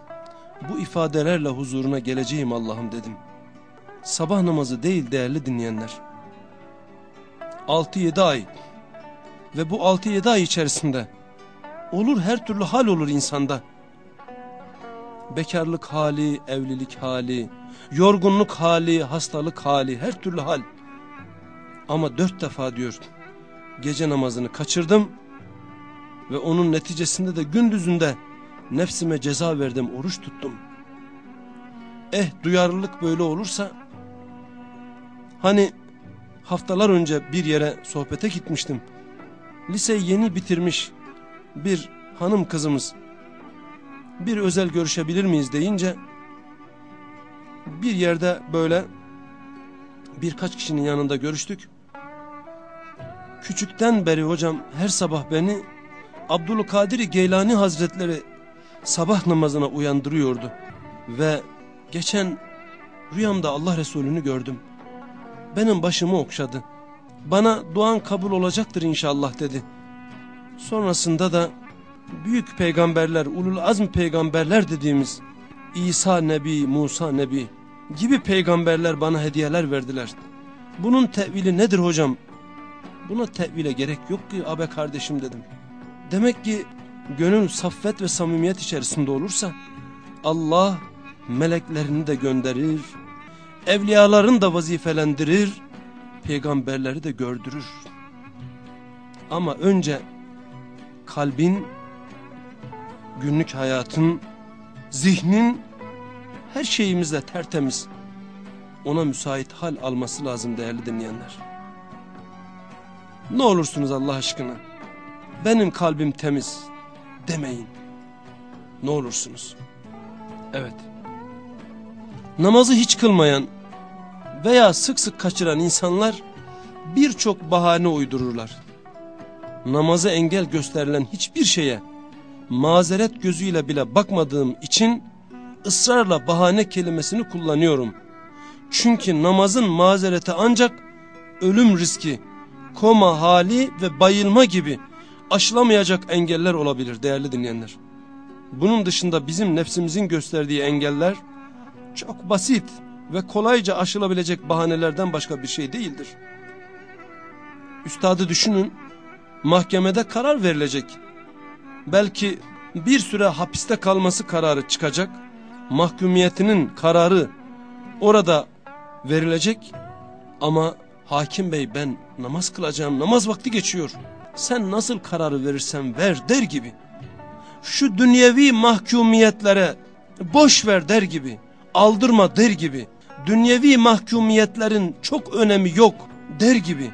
Speaker 1: Bu ifadelerle huzuruna geleceğim Allah'ım dedim. Sabah namazı değil değerli dinleyenler. 6-7 ay ve bu 6-7 ay içerisinde olur her türlü hal olur insanda. Bekarlık hali, evlilik hali, yorgunluk hali, hastalık hali, her türlü hal. Ama dört defa diyor gece namazını kaçırdım ve onun neticesinde de gündüzünde nefsime ceza verdim, oruç tuttum. Eh duyarlılık böyle olursa hani haftalar önce bir yere sohbete gitmiştim. Liseyi yeni bitirmiş bir hanım kızımız bir özel görüşebilir miyiz deyince bir yerde böyle birkaç kişinin yanında görüştük. Küçükten beri hocam her sabah beni Abdülkadir Geylani Hazretleri sabah namazına uyandırıyordu. Ve geçen rüyamda Allah Resulü'nü gördüm. Benim başımı okşadı. Bana duan kabul olacaktır inşallah dedi. Sonrasında da büyük peygamberler, ulul azm peygamberler dediğimiz İsa Nebi, Musa Nebi gibi peygamberler bana hediyeler verdiler. Bunun tevili nedir hocam? Buna tevile gerek yok ki abe kardeşim dedim. Demek ki gönül saffet ve samimiyet içerisinde olursa Allah meleklerini de gönderir, evliyaların da vazifelendirir, peygamberleri de gördürür. Ama önce kalbin, günlük hayatın, zihnin her şeyimizle tertemiz, ona müsait hal alması lazım değerli dinleyenler. Ne olursunuz Allah aşkına, benim kalbim temiz demeyin. Ne olursunuz. Evet. Namazı hiç kılmayan veya sık sık kaçıran insanlar birçok bahane uydururlar. Namaza engel gösterilen hiçbir şeye mazeret gözüyle bile bakmadığım için ısrarla bahane kelimesini kullanıyorum. Çünkü namazın mazereti ancak ölüm riski, koma hali ve bayılma gibi aşılamayacak engeller olabilir değerli dinleyenler. Bunun dışında bizim nefsimizin gösterdiği engeller çok basit ve kolayca aşılabilecek bahanelerden başka bir şey değildir. Üstadı düşünün, mahkemede karar verilecek. Belki bir süre hapiste kalması kararı çıkacak, mahkumiyetinin kararı orada verilecek ama hakim bey ben namaz kılacağım, namaz vakti geçiyor. Sen nasıl kararı verirsen ver der gibi. Şu dünyevi mahkumiyetlere boş ver der gibi, aldırma der gibi, dünyevi mahkumiyetlerin çok önemi yok der gibi.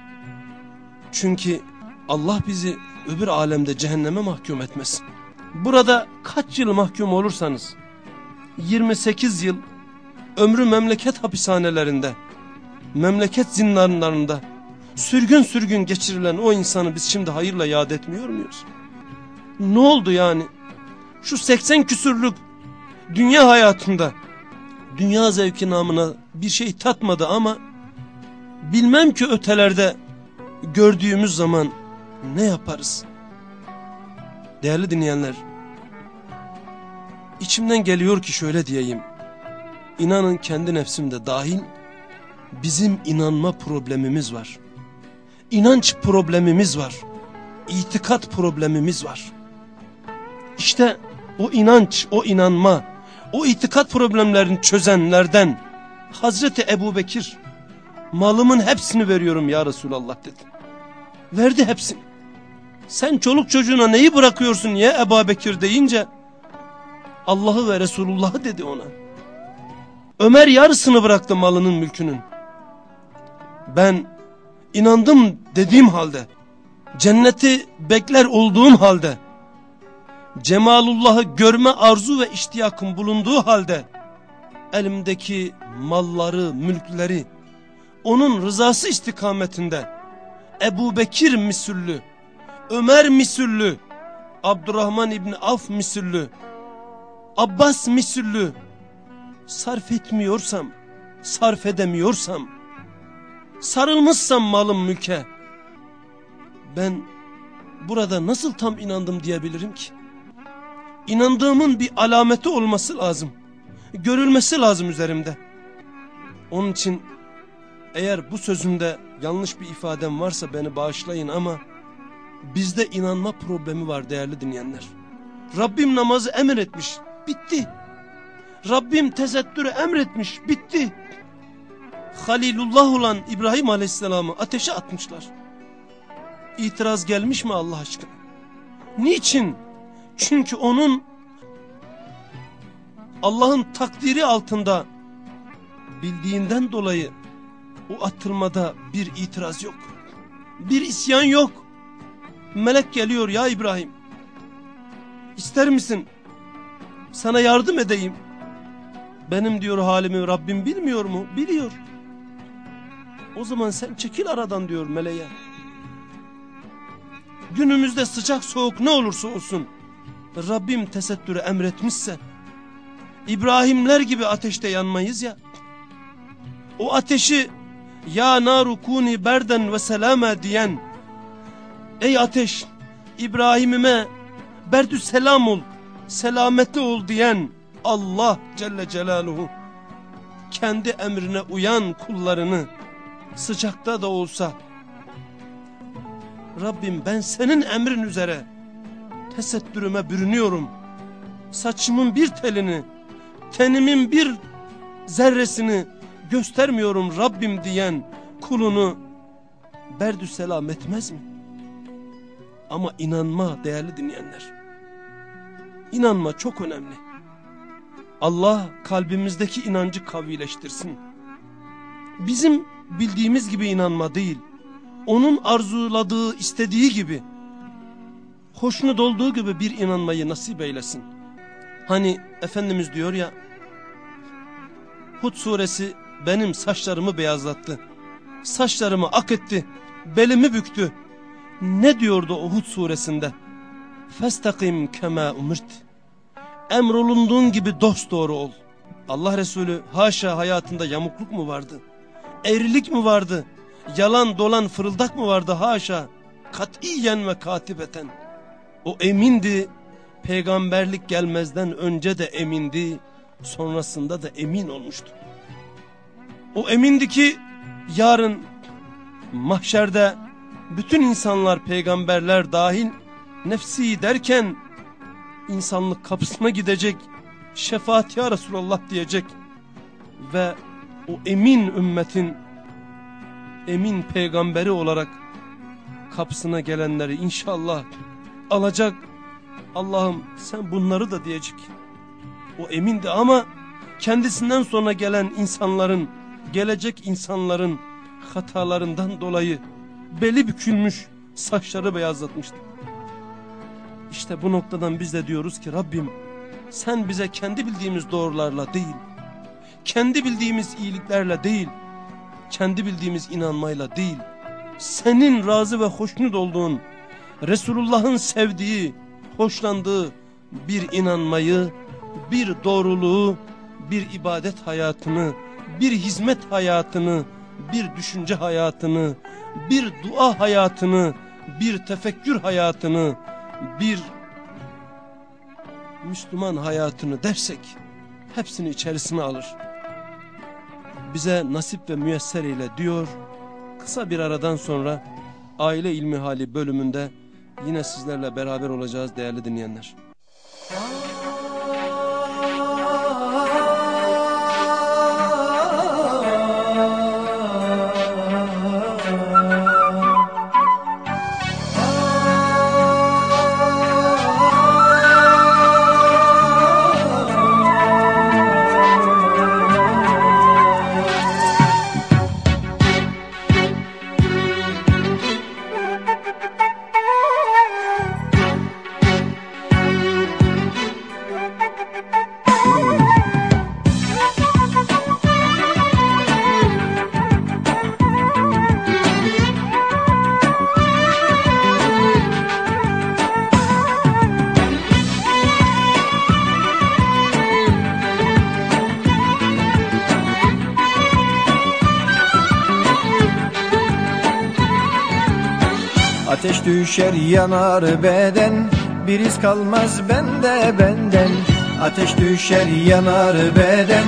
Speaker 1: Çünkü Allah bizi öbür alemde cehenneme mahkum etmesin. Burada kaç yıl mahkum olursanız, 28 yıl ömrü memleket hapishanelerinde, memleket zindanlarında, sürgün sürgün geçirilen o insanı biz şimdi hayırla yad etmiyor muyuz? Ne oldu yani? Şu 80 küsürlük dünya hayatında, dünya zevki namına bir şey tatmadı ama, bilmem ki ötelerde gördüğümüz zaman ne yaparız? Değerli dinleyenler, içimden geliyor ki şöyle diyeyim, inanın kendi nefsimde dahil, bizim inanma problemimiz var. İnanç problemimiz var. İtikat problemimiz var. İşte o inanç, o inanma, o itikat problemlerini çözenlerden Hazreti Ebu Bekir malımın hepsini veriyorum ya Resulallah dedi. Verdi hepsini. Sen çoluk çocuğuna neyi bırakıyorsun ya Ebu Bekir deyince Allah'ı ve Resulullah'ı dedi ona. Ömer yarısını bıraktı malının mülkünün. Ben inandım dediğim halde, cenneti bekler olduğum halde, Cemalullah'ı görme arzu ve iştiyakım bulunduğu halde, elimdeki malları, mülkleri, onun rızası istikametinde, Ebu Bekir misüllü, Ömer misüllü, Abdurrahman İbni Af misüllü, Abbas misüllü, sarf etmiyorsam, sarf edemiyorsam, sarılmışsam malım mülke, ben burada nasıl tam inandım diyebilirim ki? İnandığımın bir alameti olması lazım. Görülmesi lazım üzerimde. Onun için eğer bu sözümde yanlış bir ifadem varsa beni bağışlayın ama bizde inanma problemi var değerli dinleyenler. Rabbim namazı emretmiş, bitti. Rabbim tesettürü emretmiş, bitti. Halilullah olan İbrahim Aleyhisselam'ı ateşe atmışlar. İtiraz gelmiş mi Allah aşkına? Niçin? Çünkü onun Allah'ın takdiri altında bildiğinden dolayı o atılmada bir itiraz yok. Bir isyan yok. Melek geliyor ya İbrahim. İster misin? Sana yardım edeyim. Benim diyor halimi Rabbim bilmiyor mu? Biliyor. O zaman sen çekil aradan diyor meleğe. Günümüzde sıcak soğuk ne olursa olsun Rabbim tesettürü emretmişse İbrahimler gibi ateşte yanmayız ya. O ateşi ya naru kuni berden ve selama diyen ey ateş İbrahim'ime berdü selam ol selameti ol diyen Allah Celle Celaluhu kendi emrine uyan kullarını sıcakta da olsa Rabbim ben senin emrin üzere tesettürüme bürünüyorum. Saçımın bir telini, tenimin bir zerresini göstermiyorum Rabbim diyen kulunu berdü selam etmez mi? Ama inanma değerli dinleyenler. İnanma çok önemli. Allah kalbimizdeki inancı kavileştirsin. Bizim bildiğimiz gibi inanma değil, onun arzuladığı, istediği gibi, hoşnut olduğu gibi bir inanmayı nasip eylesin. Hani Efendimiz diyor ya, Hud suresi benim saçlarımı beyazlattı, saçlarımı ak etti, belimi büktü. Ne diyordu o Hud suresinde? Festakim kema umirt. Emrolunduğun gibi dost doğru ol. Allah Resulü haşa hayatında yamukluk mu vardı? Eğrilik mi vardı? Yalan dolan fırıldak mı vardı haşa? Katiyen ve katibeten. O emindi, peygamberlik gelmezden önce de emindi, sonrasında da emin olmuştu. O emindi ki yarın mahşerde bütün insanlar peygamberler dahil nefsi derken insanlık kapısına gidecek şefaat ya Resulallah diyecek ve o emin ümmetin emin peygamberi olarak kapısına gelenleri inşallah alacak Allah'ım sen bunları da diyecek O emindi ama kendisinden sonra gelen insanların, gelecek insanların hatalarından dolayı beli bükülmüş, saçları beyazlatmıştı. İşte bu noktadan biz de diyoruz ki Rabbim sen bize kendi bildiğimiz doğrularla değil, kendi bildiğimiz iyiliklerle değil, kendi bildiğimiz inanmayla değil, senin razı ve hoşnut olduğun, Resulullah'ın sevdiği, hoşlandığı bir inanmayı, bir doğruluğu, bir ibadet hayatını, bir hizmet hayatını, bir düşünce hayatını, bir dua hayatını, bir tefekkür hayatını, bir Müslüman hayatını dersek hepsini içerisine alır. Bize nasip ve müyesser ile diyor. Kısa bir aradan sonra aile ilmi hali bölümünde yine sizlerle beraber olacağız değerli dinleyenler.
Speaker 5: Düşer yanar beden. Bir iz kalmaz bende benden. Ateş düşer yanar beden.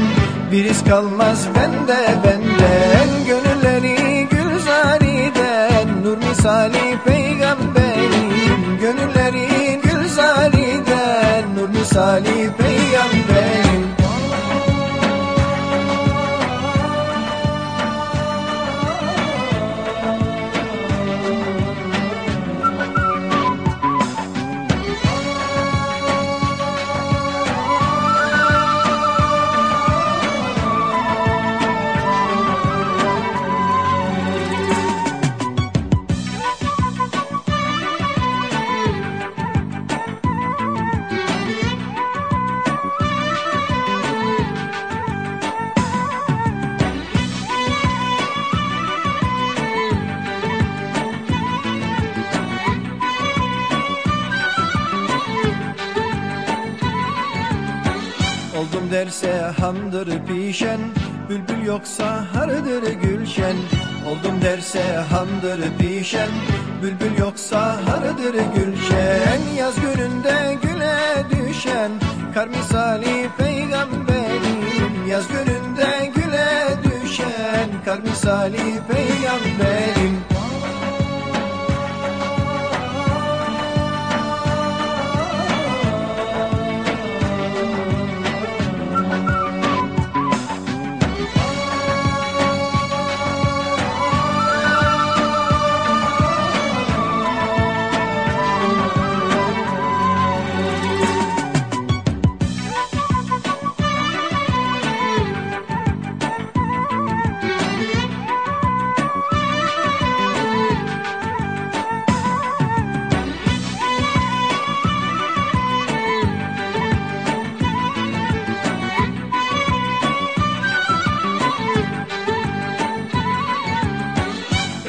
Speaker 5: Bir iz kalmaz bende benden. Gönülleri gülzariden Nur misali peygamberim. Gönülleri gülzariden Nur misali peygamberim Oldum derse hamdır pişen Bülbül yoksa hardır gülşen. Oldum derse hamdır pişen Bülbül yoksa hardır gülşen. Yaz gününde güle düşen Kar misali peygamberim. Yaz gününde güle düşen Kar misali peygamberim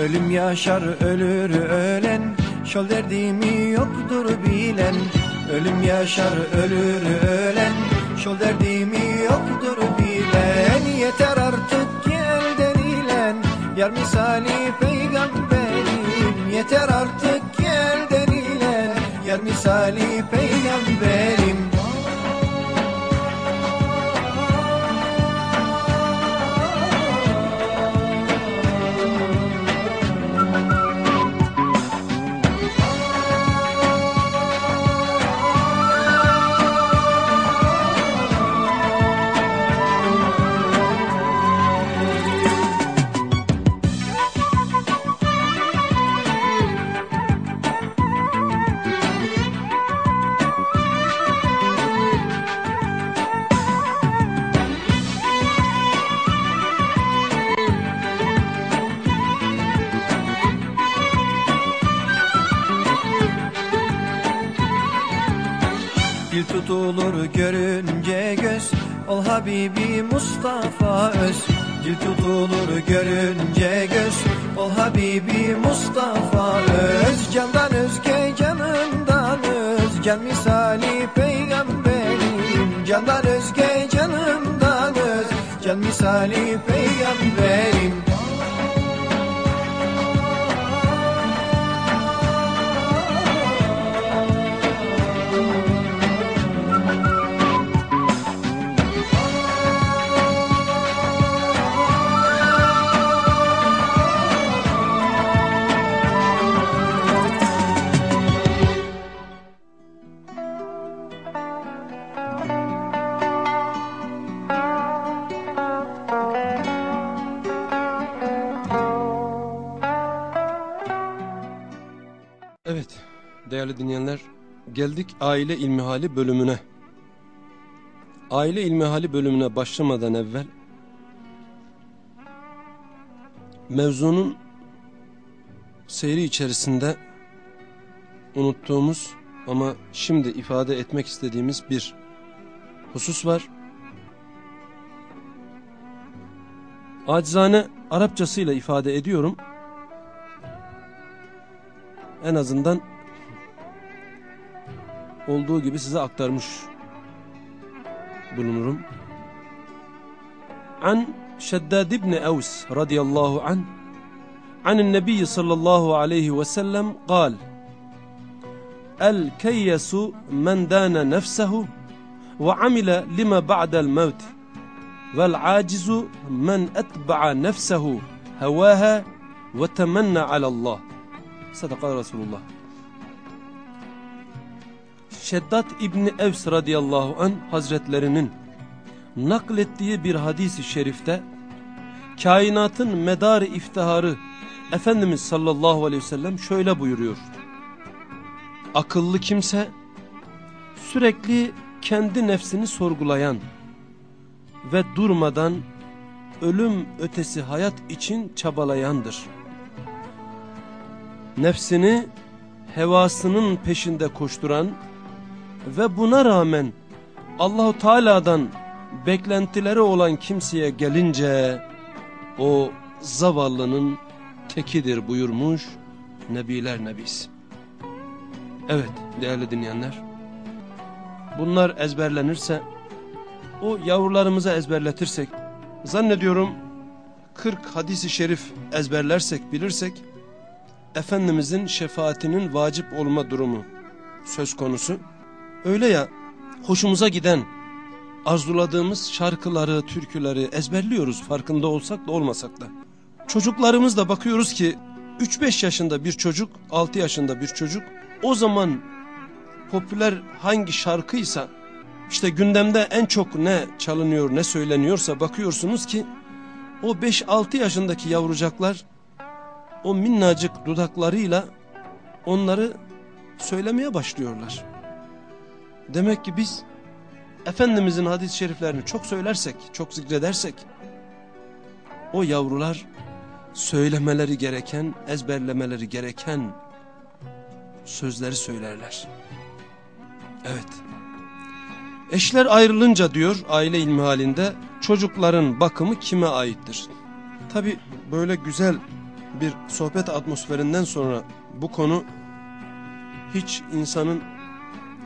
Speaker 5: Ölüm yaşar ölür ölen. Şol derdimi yoktur bilen. Ölüm yaşar ölür ölen. Şol derdimi yoktur bilen. Yeter artık gel denilen Yar misali peygamberim. Yeter artık gel denilen Yar misali peygamberim tutulur görünce göz. Ol Habibi Mustafa öz. Dil tutulur görünce göz. Ol Habibi Mustafa öz. Candan özge canından öz. Can misali peygamberim. Candan özge canından öz. Can misali peygamberim
Speaker 1: değerli dinleyenler geldik aile ilmihali bölümüne. Aile ilmihali bölümüne başlamadan evvel mevzunun seyri içerisinde unuttuğumuz ama şimdi ifade etmek istediğimiz bir husus var. Acizane Arapçasıyla ifade ediyorum. En azından olduğu gibi size aktarmış bulunurum. An Şeddad ibn Evs radıyallahu an عن النبي صلى الله عليه وسلم قال الكيس من دان نفسه وعمل لما بعد الموت والعاجز من أتبع نفسه هواها وتمنى على الله Sadaka Resulullah. Şeddat İbni Evs radıyallahu an hazretlerinin naklettiği bir hadisi şerifte kainatın medarı iftiharı Efendimiz sallallahu aleyhi ve sellem şöyle buyuruyor. Akıllı kimse sürekli kendi nefsini sorgulayan ve durmadan ölüm ötesi hayat için çabalayandır. Nefsini hevasının peşinde koşturan ve buna rağmen Allahu Teala'dan beklentileri olan kimseye gelince o zavallının tekidir buyurmuş Nebiler Nebisi. Evet değerli dinleyenler bunlar ezberlenirse o yavrularımıza ezberletirsek zannediyorum 40 hadisi şerif ezberlersek bilirsek Efendimizin şefaatinin vacip olma durumu söz konusu. Öyle ya hoşumuza giden arzuladığımız şarkıları, türküleri ezberliyoruz farkında olsak da olmasak da. Çocuklarımız da bakıyoruz ki 3-5 yaşında bir çocuk, 6 yaşında bir çocuk o zaman popüler hangi şarkıysa işte gündemde en çok ne çalınıyor ne söyleniyorsa bakıyorsunuz ki o 5-6 yaşındaki yavrucaklar o minnacık dudaklarıyla onları söylemeye başlıyorlar. Demek ki biz Efendimizin hadis-i şeriflerini çok söylersek, çok zikredersek o yavrular söylemeleri gereken, ezberlemeleri gereken sözleri söylerler. Evet. Eşler ayrılınca diyor aile ilmi halinde çocukların bakımı kime aittir? Tabi böyle güzel bir sohbet atmosferinden sonra bu konu hiç insanın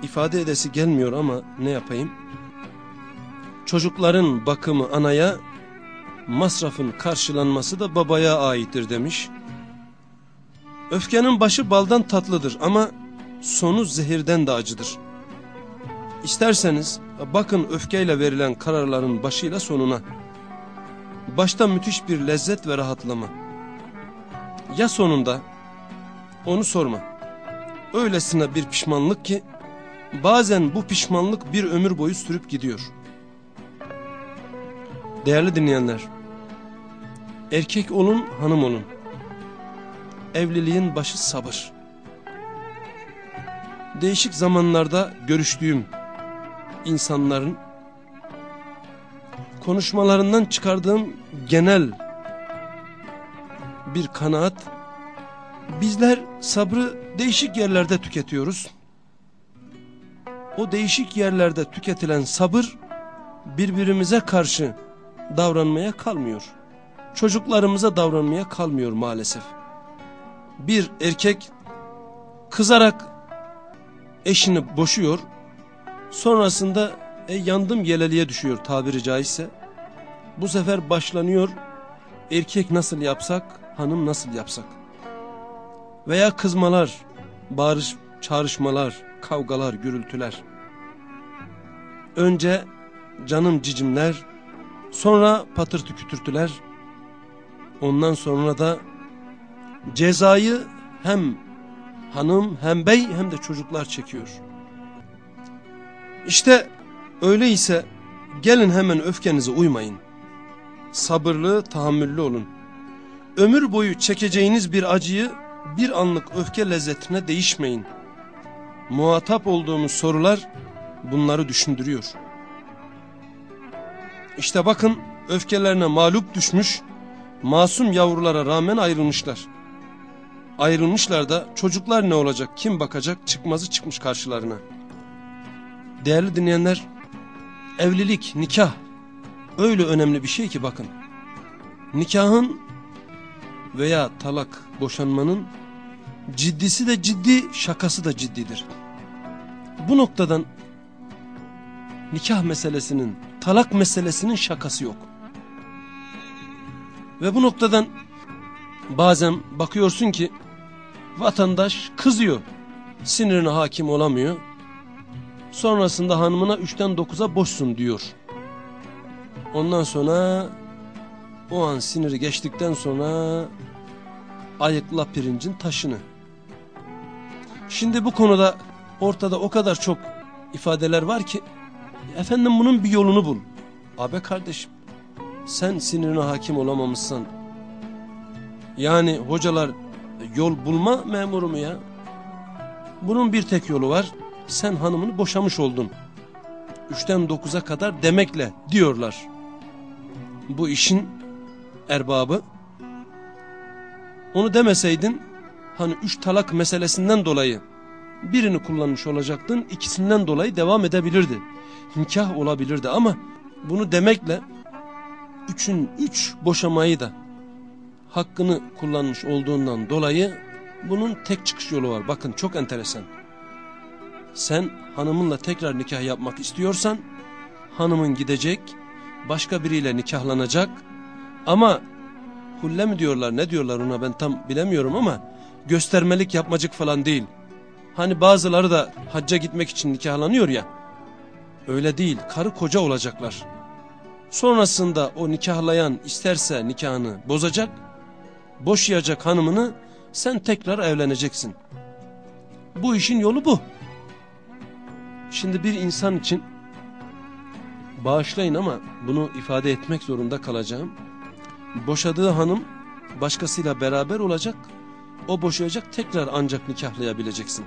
Speaker 1: ifade edesi gelmiyor ama ne yapayım? Çocukların bakımı anaya, masrafın karşılanması da babaya aittir demiş. Öfkenin başı baldan tatlıdır ama sonu zehirden de acıdır. İsterseniz bakın öfkeyle verilen kararların başıyla sonuna. Başta müthiş bir lezzet ve rahatlama. Ya sonunda onu sorma. Öylesine bir pişmanlık ki bazen bu pişmanlık bir ömür boyu sürüp gidiyor. Değerli dinleyenler, erkek olun hanım olun. Evliliğin başı sabır. Değişik zamanlarda görüştüğüm insanların konuşmalarından çıkardığım genel bir kanaat bizler sabrı değişik yerlerde tüketiyoruz. O değişik yerlerde tüketilen sabır birbirimize karşı davranmaya kalmıyor. Çocuklarımıza davranmaya kalmıyor maalesef. Bir erkek kızarak eşini boşuyor. Sonrasında e, yandım yeleliye düşüyor tabiri caizse. Bu sefer başlanıyor erkek nasıl yapsak hanım nasıl yapsak. Veya kızmalar, bağırış, çağrışmalar, kavgalar, gürültüler. Önce canım cicimler, sonra patırtı kütürtüler, ondan sonra da cezayı hem hanım hem bey hem de çocuklar çekiyor. İşte öyleyse gelin hemen öfkenize uymayın. Sabırlı, tahammüllü olun. Ömür boyu çekeceğiniz bir acıyı bir anlık öfke lezzetine değişmeyin. Muhatap olduğumuz sorular bunları düşündürüyor. İşte bakın öfkelerine mağlup düşmüş, masum yavrulara rağmen ayrılmışlar. Ayrılmışlar da çocuklar ne olacak, kim bakacak çıkmazı çıkmış karşılarına. Değerli dinleyenler, evlilik, nikah öyle önemli bir şey ki bakın. Nikahın veya talak, boşanmanın ciddisi de ciddi, şakası da ciddidir. Bu noktadan nikah meselesinin, talak meselesinin şakası yok. Ve bu noktadan bazen bakıyorsun ki vatandaş kızıyor, sinirine hakim olamıyor. Sonrasında hanımına üçten dokuza boşsun diyor. Ondan sonra o an siniri geçtikten sonra ayıkla pirincin taşını. Şimdi bu konuda ortada o kadar çok ifadeler var ki efendim bunun bir yolunu bul. Abi kardeşim sen sinirine hakim olamamışsan yani hocalar yol bulma memuru mu ya? Bunun bir tek yolu var. Sen hanımını boşamış oldun. Üçten dokuza kadar demekle diyorlar. Bu işin erbabı. Onu demeseydin hani üç talak meselesinden dolayı birini kullanmış olacaktın ikisinden dolayı devam edebilirdi. Nikah olabilirdi ama bunu demekle üçün üç boşamayı da hakkını kullanmış olduğundan dolayı bunun tek çıkış yolu var. Bakın çok enteresan. Sen hanımınla tekrar nikah yapmak istiyorsan hanımın gidecek başka biriyle nikahlanacak ama hulle mi diyorlar ne diyorlar ona ben tam bilemiyorum ama göstermelik yapmacık falan değil. Hani bazıları da hacca gitmek için nikahlanıyor ya öyle değil karı koca olacaklar. Sonrasında o nikahlayan isterse nikahını bozacak boşayacak hanımını sen tekrar evleneceksin. Bu işin yolu bu. Şimdi bir insan için bağışlayın ama bunu ifade etmek zorunda kalacağım. Boşadığı hanım başkasıyla beraber olacak. O boşayacak tekrar ancak nikahlayabileceksin.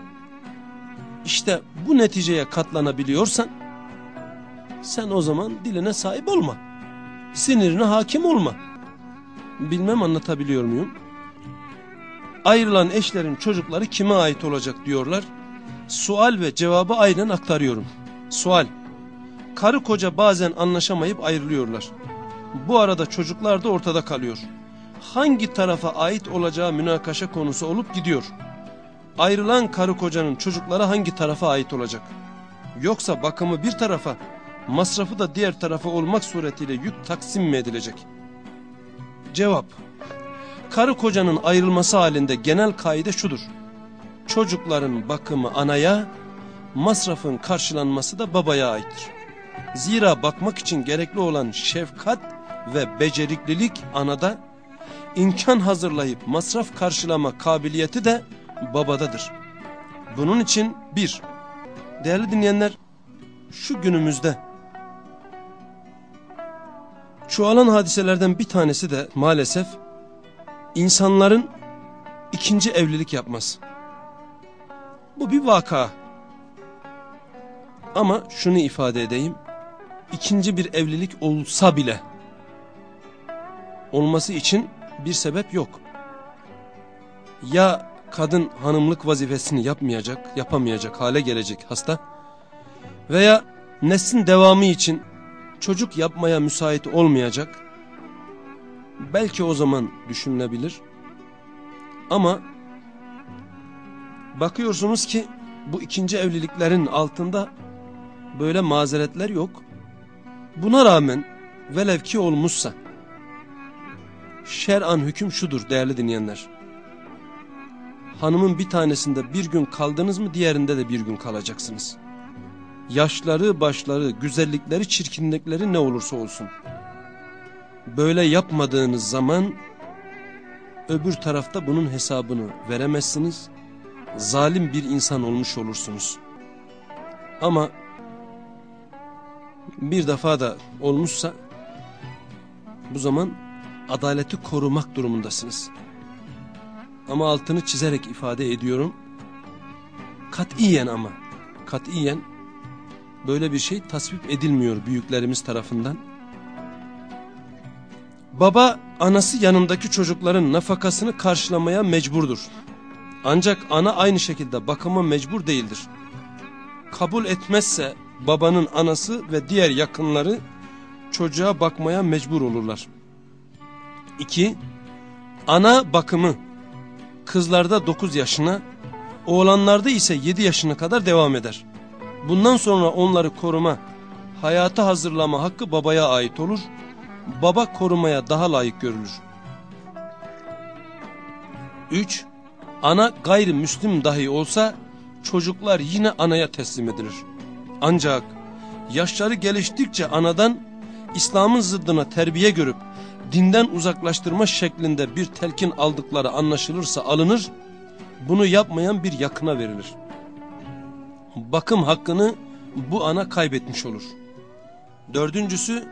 Speaker 1: İşte bu neticeye katlanabiliyorsan sen o zaman diline sahip olma. Sinirine hakim olma. Bilmem anlatabiliyor muyum? Ayrılan eşlerin çocukları kime ait olacak diyorlar. Sual ve cevabı aynen aktarıyorum. Sual. Karı koca bazen anlaşamayıp ayrılıyorlar. Bu arada çocuklar da ortada kalıyor. Hangi tarafa ait olacağı münakaşa konusu olup gidiyor. Ayrılan karı kocanın çocukları hangi tarafa ait olacak? Yoksa bakımı bir tarafa, masrafı da diğer tarafa olmak suretiyle yük taksim mi edilecek? Cevap. Karı kocanın ayrılması halinde genel kaide şudur. Çocukların bakımı anaya, masrafın karşılanması da babaya aittir. Zira bakmak için gerekli olan şefkat ve beceriklilik anada, imkan hazırlayıp masraf karşılama kabiliyeti de babadadır. Bunun için bir, değerli dinleyenler, şu günümüzde çoğalan hadiselerden bir tanesi de maalesef insanların ikinci evlilik yapması. Bu bir vaka. Ama şunu ifade edeyim. İkinci bir evlilik olsa bile olması için bir sebep yok. Ya kadın hanımlık vazifesini yapmayacak, yapamayacak hale gelecek hasta veya neslin devamı için çocuk yapmaya müsait olmayacak. Belki o zaman düşünülebilir. Ama bakıyorsunuz ki bu ikinci evliliklerin altında böyle mazeretler yok. Buna rağmen velev ki olmuşsa şer'an hüküm şudur değerli dinleyenler. Hanımın bir tanesinde bir gün kaldınız mı diğerinde de bir gün kalacaksınız. Yaşları, başları, güzellikleri, çirkinlikleri ne olursa olsun. Böyle yapmadığınız zaman öbür tarafta bunun hesabını veremezsiniz. Zalim bir insan olmuş olursunuz. Ama bir defa da olmuşsa bu zaman adaleti korumak durumundasınız. Ama altını çizerek ifade ediyorum. Katiyen ama, katiyen böyle bir şey tasvip edilmiyor büyüklerimiz tarafından. Baba anası yanındaki çocukların nafakasını karşılamaya mecburdur. Ancak ana aynı şekilde bakıma mecbur değildir. Kabul etmezse babanın anası ve diğer yakınları çocuğa bakmaya mecbur olurlar. 2. Ana bakımı kızlarda 9 yaşına, oğlanlarda ise 7 yaşına kadar devam eder. Bundan sonra onları koruma, hayata hazırlama hakkı babaya ait olur. Baba korumaya daha layık görülür. 3. Ana gayrimüslim dahi olsa çocuklar yine anaya teslim edilir. Ancak yaşları geliştikçe anadan İslam'ın zıddına terbiye görüp dinden uzaklaştırma şeklinde bir telkin aldıkları anlaşılırsa alınır, bunu yapmayan bir yakına verilir. Bakım hakkını bu ana kaybetmiş olur. Dördüncüsü,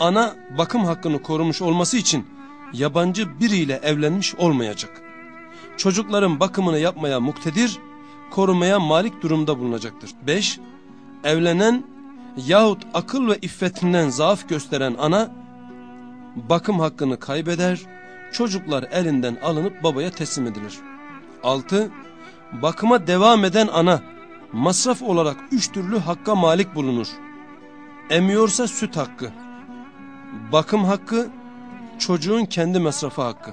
Speaker 1: ana bakım hakkını korumuş olması için yabancı biriyle evlenmiş olmayacak. Çocukların bakımını yapmaya muktedir, korumaya malik durumda bulunacaktır. 5. Evlenen yahut akıl ve iffetinden zaaf gösteren ana, bakım hakkını kaybeder, çocuklar elinden alınıp babaya teslim edilir. 6. Bakıma devam eden ana, masraf olarak üç türlü hakka malik bulunur. Emiyorsa süt hakkı, bakım hakkı, çocuğun kendi masrafı hakkı.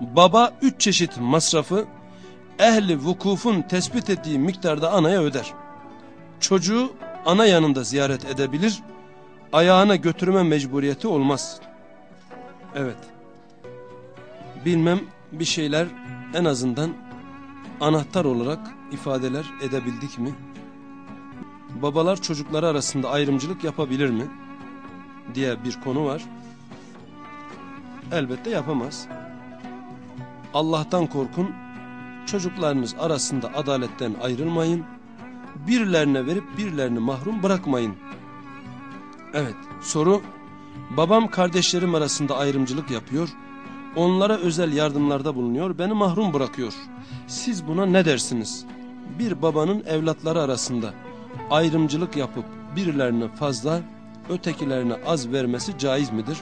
Speaker 1: Baba üç çeşit masrafı, ehli vukufun tespit ettiği miktarda anaya öder. Çocuğu ana yanında ziyaret edebilir, ayağına götürme mecburiyeti olmaz. Evet. Bilmem bir şeyler en azından anahtar olarak ifadeler edebildik mi? Babalar çocukları arasında ayrımcılık yapabilir mi? diye bir konu var. Elbette yapamaz. Allah'tan korkun, çocuklarınız arasında adaletten ayrılmayın, birilerine verip birilerini mahrum bırakmayın. Evet, soru, babam kardeşlerim arasında ayrımcılık yapıyor, onlara özel yardımlarda bulunuyor, beni mahrum bırakıyor. Siz buna ne dersiniz? Bir babanın evlatları arasında ayrımcılık yapıp birilerine fazla, ötekilerine az vermesi caiz midir?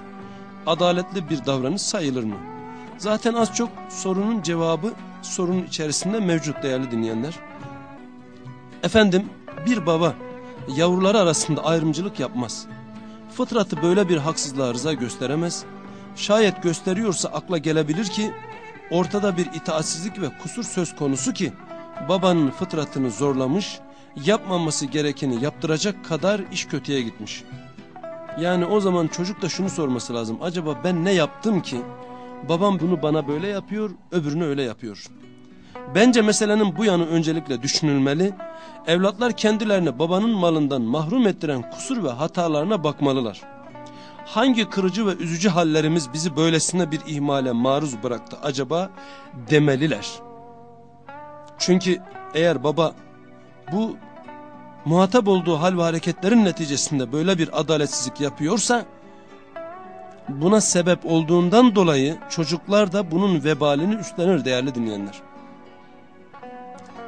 Speaker 1: Adaletli bir davranış sayılır mı? Zaten az çok sorunun cevabı sorunun içerisinde mevcut değerli dinleyenler. Efendim bir baba yavruları arasında ayrımcılık yapmaz. Fıtratı böyle bir haksızlığa rıza gösteremez. Şayet gösteriyorsa akla gelebilir ki ortada bir itaatsizlik ve kusur söz konusu ki babanın fıtratını zorlamış, yapmaması gerekeni yaptıracak kadar iş kötüye gitmiş. Yani o zaman çocuk da şunu sorması lazım. Acaba ben ne yaptım ki babam bunu bana böyle yapıyor, öbürünü öyle yapıyor. Bence meselenin bu yanı öncelikle düşünülmeli. Evlatlar kendilerini babanın malından mahrum ettiren kusur ve hatalarına bakmalılar. Hangi kırıcı ve üzücü hallerimiz bizi böylesine bir ihmale maruz bıraktı acaba demeliler. Çünkü eğer baba bu muhatap olduğu hal ve hareketlerin neticesinde böyle bir adaletsizlik yapıyorsa buna sebep olduğundan dolayı çocuklar da bunun vebalini üstlenir değerli dinleyenler.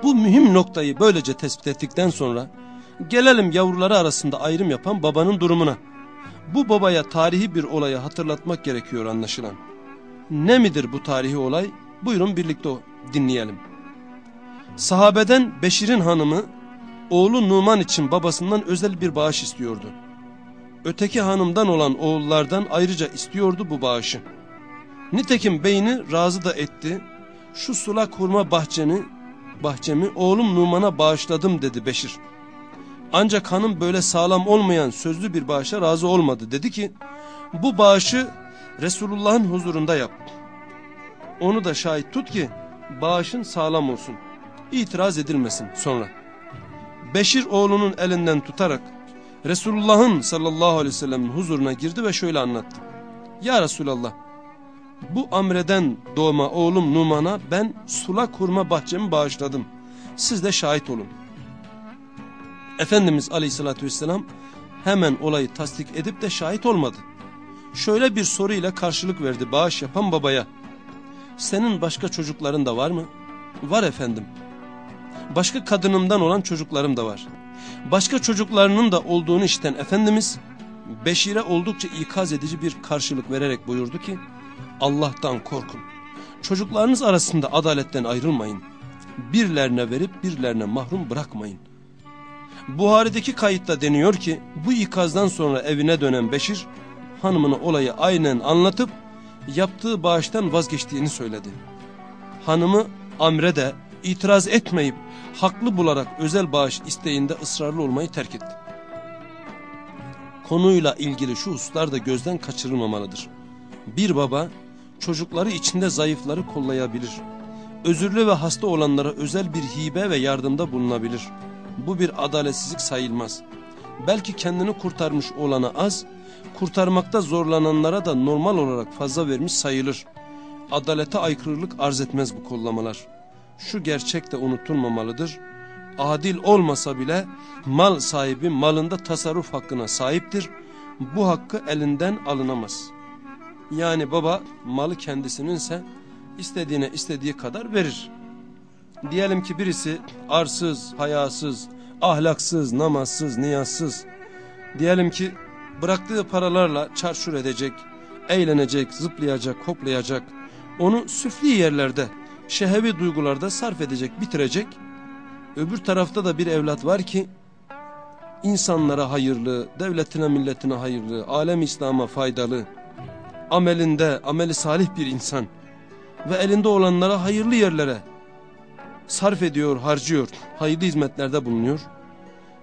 Speaker 1: Bu mühim noktayı böylece tespit ettikten sonra gelelim yavruları arasında ayrım yapan babanın durumuna. Bu babaya tarihi bir olayı hatırlatmak gerekiyor anlaşılan. Ne midir bu tarihi olay? Buyurun birlikte dinleyelim. Sahabeden Beşir'in hanımı oğlu Numan için babasından özel bir bağış istiyordu. Öteki hanımdan olan oğullardan ayrıca istiyordu bu bağışı. Nitekim beyni razı da etti. Şu sulak hurma bahçeni, bahçemi oğlum Numan'a bağışladım dedi Beşir. Ancak hanım böyle sağlam olmayan sözlü bir bağışa razı olmadı. Dedi ki bu bağışı Resulullah'ın huzurunda yap. Onu da şahit tut ki bağışın sağlam olsun. İtiraz edilmesin sonra. Beşir oğlunun elinden tutarak Resulullah'ın sallallahu aleyhi ve sellem'in huzuruna girdi ve şöyle anlattı. Ya Resulallah bu Amre'den doğma oğlum Numan'a ben sulak hurma bahçemi bağışladım. Siz de şahit olun. Efendimiz aleyhissalatü vesselam hemen olayı tasdik edip de şahit olmadı. Şöyle bir soruyla karşılık verdi bağış yapan babaya. Senin başka çocukların da var mı? Var efendim. Başka kadınımdan olan çocuklarım da var. Başka çocuklarının da olduğunu işiten Efendimiz Beşir'e oldukça ikaz edici bir karşılık vererek buyurdu ki Allah'tan korkun. Çocuklarınız arasında adaletten ayrılmayın. Birlerine verip birlerine mahrum bırakmayın. Buhari'deki kayıtta deniyor ki bu ikazdan sonra evine dönen Beşir hanımına olayı aynen anlatıp yaptığı bağıştan vazgeçtiğini söyledi. Hanımı Amre de itiraz etmeyip haklı bularak özel bağış isteğinde ısrarlı olmayı terk etti. Konuyla ilgili şu hususlar da gözden kaçırılmamalıdır. Bir baba çocukları içinde zayıfları kollayabilir. Özürlü ve hasta olanlara özel bir hibe ve yardımda bulunabilir. Bu bir adaletsizlik sayılmaz. Belki kendini kurtarmış olana az, kurtarmakta zorlananlara da normal olarak fazla vermiş sayılır. Adalete aykırılık arz etmez bu kollamalar. Şu gerçek de unutulmamalıdır. Adil olmasa bile mal sahibi malında tasarruf hakkına sahiptir. Bu hakkı elinden alınamaz. Yani baba malı kendisininse istediğine istediği kadar verir. Diyelim ki birisi arsız, hayasız, ahlaksız, namazsız, niyazsız. Diyelim ki bıraktığı paralarla çarşur edecek, eğlenecek, zıplayacak, hoplayacak. Onu süfli yerlerde, şehevi duygularda sarf edecek, bitirecek. Öbür tarafta da bir evlat var ki insanlara hayırlı, devletine milletine hayırlı, alem İslam'a faydalı, amelinde, ameli salih bir insan ve elinde olanlara hayırlı yerlere sarf ediyor, harcıyor, hayırlı hizmetlerde bulunuyor.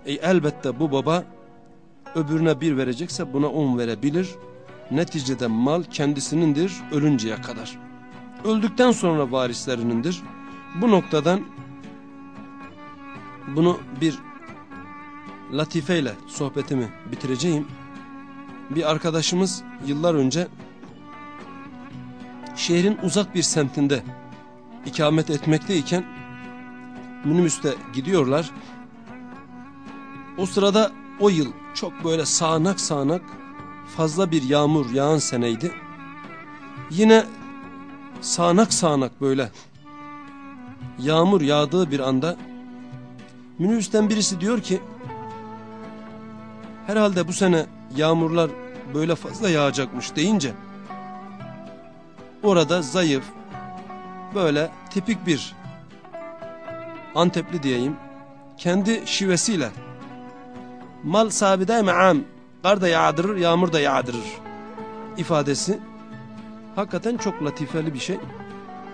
Speaker 1: E elbette bu baba öbürüne bir verecekse buna on verebilir. Neticede mal kendisinindir ölünceye kadar. Öldükten sonra varislerinindir. Bu noktadan bunu bir latifeyle sohbetimi bitireceğim. Bir arkadaşımız yıllar önce şehrin uzak bir semtinde ikamet etmekteyken minibüste gidiyorlar. O sırada o yıl çok böyle sağanak sağanak fazla bir yağmur yağan seneydi. Yine sağanak sağanak böyle yağmur yağdığı bir anda minibüsten birisi diyor ki herhalde bu sene yağmurlar böyle fazla yağacakmış deyince orada zayıf böyle tipik bir Antepli diyeyim kendi şivesiyle mal sahibi daima am kar da yağdırır yağmur da yağdırır ifadesi hakikaten çok latifeli bir şey.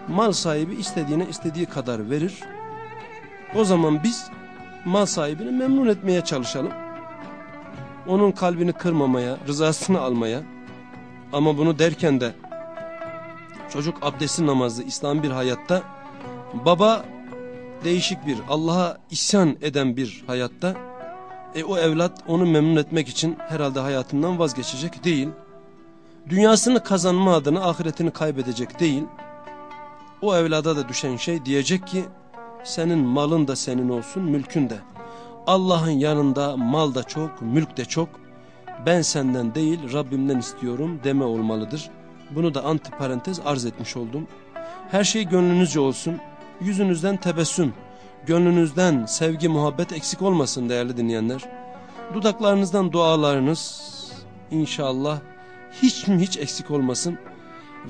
Speaker 1: Mal sahibi istediğine istediği kadar verir. O zaman biz mal sahibini memnun etmeye çalışalım. Onun kalbini kırmamaya, rızasını almaya ama bunu derken de çocuk abdesti namazı İslam bir hayatta baba değişik bir Allah'a isyan eden bir hayatta e, o evlat onu memnun etmek için herhalde hayatından vazgeçecek değil. Dünyasını kazanma adına ahiretini kaybedecek değil. O evlada da düşen şey diyecek ki senin malın da senin olsun mülkün de. Allah'ın yanında mal da çok mülk de çok. Ben senden değil Rabbimden istiyorum deme olmalıdır. Bunu da antiparantez arz etmiş oldum. Her şey gönlünüzce olsun. Yüzünüzden tebessüm, gönlünüzden sevgi, muhabbet eksik olmasın değerli dinleyenler. Dudaklarınızdan dualarınız inşallah hiç mi hiç eksik olmasın.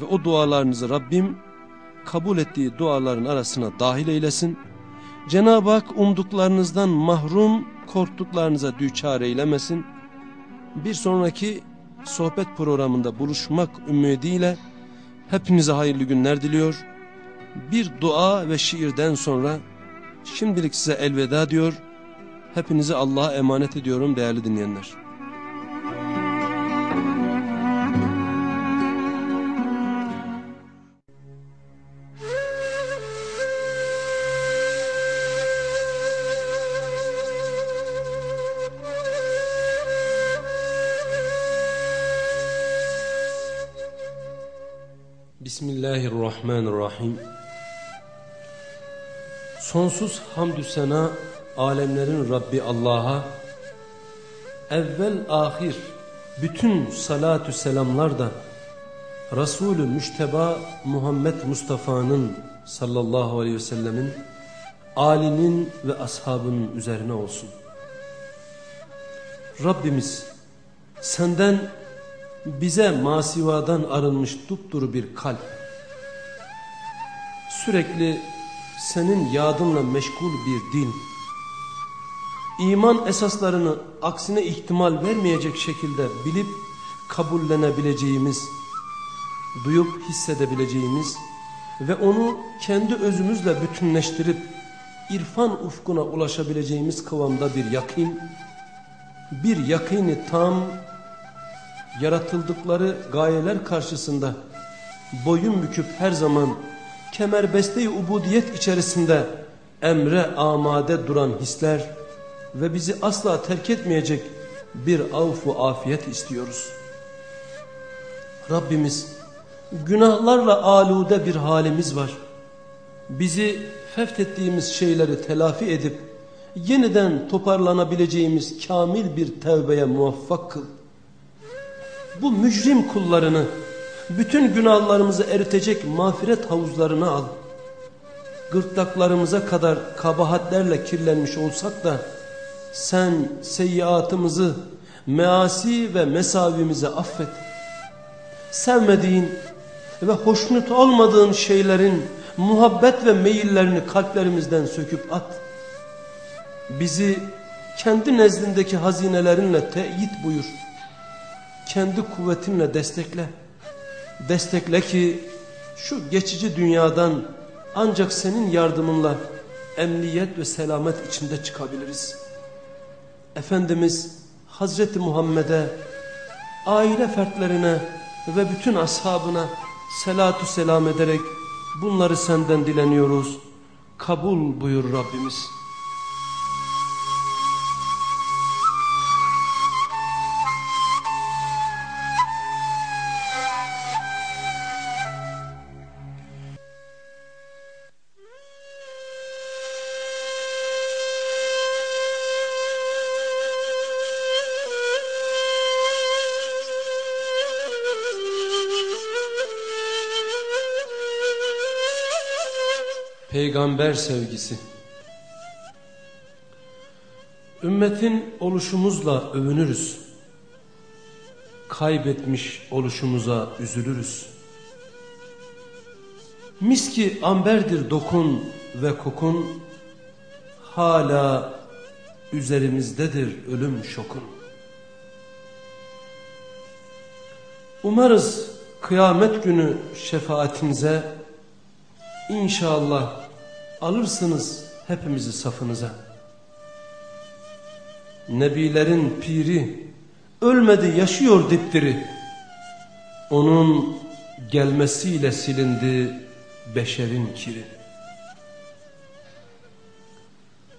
Speaker 1: Ve o dualarınızı Rabbim kabul ettiği duaların arasına dahil eylesin. Cenab-ı Hak umduklarınızdan mahrum korktuklarınıza düçar eylemesin. Bir sonraki sohbet programında buluşmak ümidiyle hepinize hayırlı günler diliyor. Bir dua ve şiirden sonra şimdilik size elveda diyor. Hepinizi Allah'a emanet ediyorum değerli dinleyenler. Bismillahirrahmanirrahim. Sonsuz hamdü sena alemlerin Rabbi Allah'a evvel ahir bütün salatü selamlar da Resulü Müşteba Muhammed Mustafa'nın sallallahu aleyhi ve sellemin alinin ve ashabının üzerine olsun. Rabbimiz senden bize masivadan arınmış dupduru bir kalp, sürekli senin yadınla meşgul bir dil, iman esaslarını aksine ihtimal vermeyecek şekilde bilip kabullenebileceğimiz, duyup hissedebileceğimiz ve onu kendi özümüzle bütünleştirip irfan ufkuna ulaşabileceğimiz kıvamda bir yakin, bir yakini tam yaratıldıkları gayeler karşısında boyun büküp her zaman kemerbeste-i ubudiyet içerisinde emre amade duran hisler ve bizi asla terk etmeyecek bir avfu afiyet istiyoruz. Rabbimiz günahlarla alude bir halimiz var. Bizi fethettiğimiz şeyleri telafi edip yeniden toparlanabileceğimiz kamil bir tevbeye muvaffak kıl bu mücrim kullarını bütün günahlarımızı eritecek mağfiret havuzlarına al. Gırtlaklarımıza kadar kabahatlerle kirlenmiş olsak da sen seyyiatımızı, measi ve mesavimizi affet. Sevmediğin ve hoşnut olmadığın şeylerin muhabbet ve meyillerini kalplerimizden söküp at. Bizi kendi nezdindeki hazinelerinle teyit buyur kendi kuvvetinle destekle. Destekle ki şu geçici dünyadan ancak senin yardımınla emniyet ve selamet içinde çıkabiliriz. Efendimiz Hazreti Muhammed'e, aile fertlerine ve bütün ashabına selatü selam ederek bunları senden dileniyoruz. Kabul buyur Rabbimiz. Peygamber sevgisi Ümmetin oluşumuzla övünürüz. Kaybetmiş oluşumuza üzülürüz. Miski amberdir dokun ve kokun, hala üzerimizdedir ölüm şokun. Umarız kıyamet günü şefaatinize inşallah alırsınız hepimizi safınıza. Nebilerin piri ölmedi yaşıyor dipdiri. Onun gelmesiyle silindi beşerin kiri.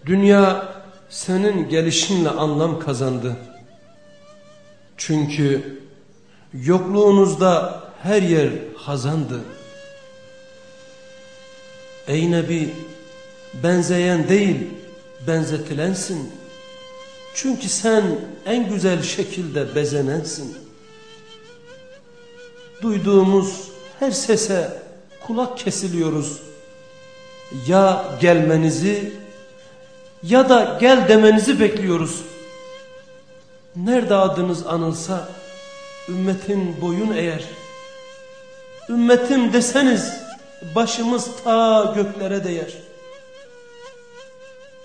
Speaker 1: Dünya senin gelişinle anlam kazandı. Çünkü yokluğunuzda her yer hazandı. Ey Nebi benzeyen değil benzetilensin. Çünkü sen en güzel şekilde bezenensin. Duyduğumuz her sese kulak kesiliyoruz. Ya gelmenizi ya da gel demenizi bekliyoruz. Nerede adınız anılsa ümmetin boyun eğer. Ümmetim deseniz başımız ta göklere değer.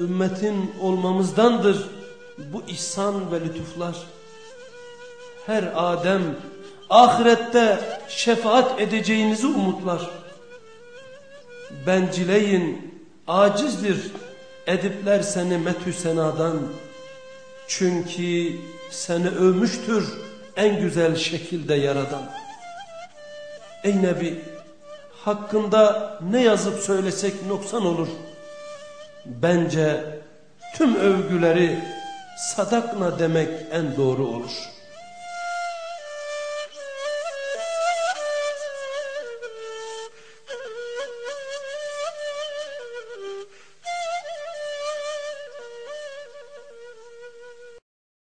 Speaker 1: Ümmetin olmamızdandır bu ihsan ve lütuflar. Her Adem ahirette şefaat edeceğinizi umutlar. Bencileyin, acizdir edipler seni metü senadan. Çünkü seni övmüştür en güzel şekilde yaradan. Ey Nebi hakkında ne yazıp söylesek noksan olur. Bence tüm övgüleri sadakna demek en doğru olur.''